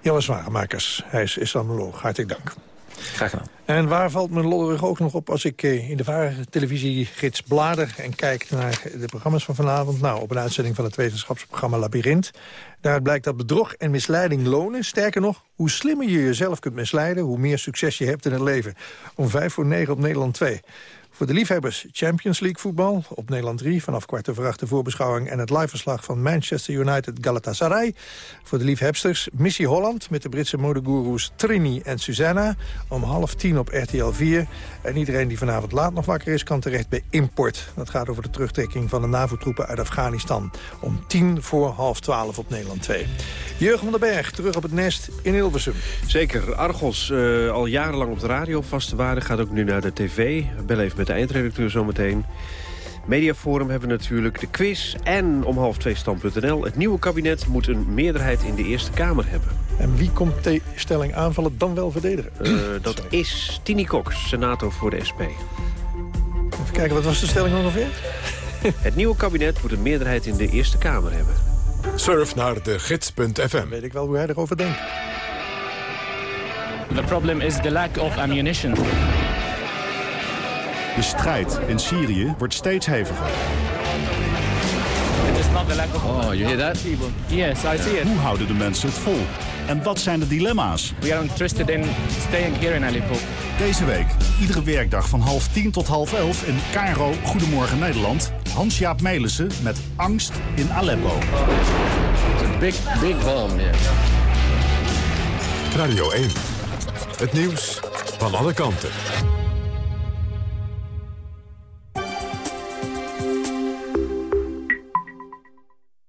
Joris Wagemakers, hij is islamoloog. Hartelijk dank. Graag gedaan. En waar valt mijn lollerig ook nog op als ik in de VARA-televisiegids blader... en kijk naar de programma's van vanavond? Nou, op een uitzending van het wetenschapsprogramma Labyrinth. Daaruit blijkt dat bedrog en misleiding lonen. Sterker nog, hoe slimmer je jezelf kunt misleiden... hoe meer succes je hebt in het leven. Om vijf voor negen op Nederland 2. Voor de liefhebbers Champions League voetbal op Nederland 3... vanaf kwart over acht de voorbeschouwing en het liveverslag van Manchester United Galatasaray. Voor de liefhebsters Missie Holland met de Britse modegoeroes Trini en Susanna... om half tien op RTL 4. En iedereen die vanavond laat nog wakker is kan terecht bij Import. Dat gaat over de terugtrekking van de NAVO-troepen uit Afghanistan. Om tien voor half twaalf op Nederland 2. Jurgen van den Berg, terug op het nest in Hilversum. Zeker. Argos, uh, al jarenlang op de radio vaste waarde, gaat ook nu naar de tv. Bel even met de eindredacteur zometeen. Mediaforum hebben we natuurlijk de quiz en om half twee stand.nl. Het nieuwe kabinet moet een meerderheid in de Eerste Kamer hebben. En wie komt de stelling aanvallen dan wel verdedigen? Uh, dat is Tini Cox, senator voor de SP. Even kijken, wat was de stelling ongeveer? Het nieuwe kabinet moet een meerderheid in de Eerste Kamer hebben. Surf naar de gids.fm. Weet ik wel hoe hij erover denkt. The problem is the lack of ammunition. De strijd in Syrië wordt steeds heviger. Oh, you hear that? Yes, I see it. Hoe houden de mensen het vol? En wat zijn de dilemma's? We are interested in staying here in Aleppo. Deze week, iedere werkdag van half tien tot half elf in Cairo, Goedemorgen Nederland. Hans-Jaap Melissen met Angst in Aleppo. It's a big, big bomb here. Radio 1. Het nieuws van alle kanten.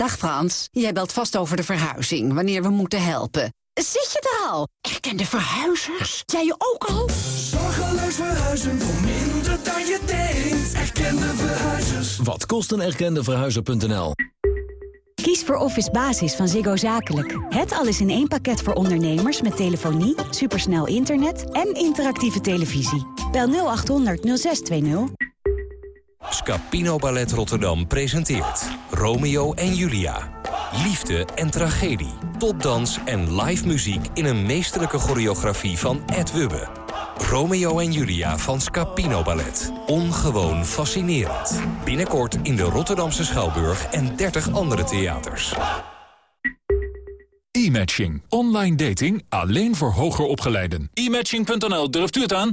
Dag Frans, jij belt vast over de verhuizing, wanneer we moeten helpen. Zit je er al? Erkende verhuizers? Jij je ook al? Zorgeloos verhuizen voor minder dan je denkt. Erkende verhuizers. Wat kost een erkende verhuizer.nl? Kies voor Office Basis van Ziggo Zakelijk. Het alles in één pakket voor ondernemers met telefonie, supersnel internet en interactieve televisie. Bel 0800 0620. Scapino Ballet Rotterdam presenteert Romeo en Julia. Liefde en tragedie, topdans en live muziek in een meesterlijke choreografie van Ed Wubbe. Romeo en Julia van Scapino Ballet. Ongewoon fascinerend. Binnenkort in de Rotterdamse Schouwburg en 30 andere theaters. E-matching. Online dating alleen voor hoger opgeleiden. E-matching.nl, durft u het aan?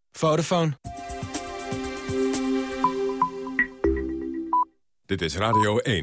Vodafone. Dit is Radio 1.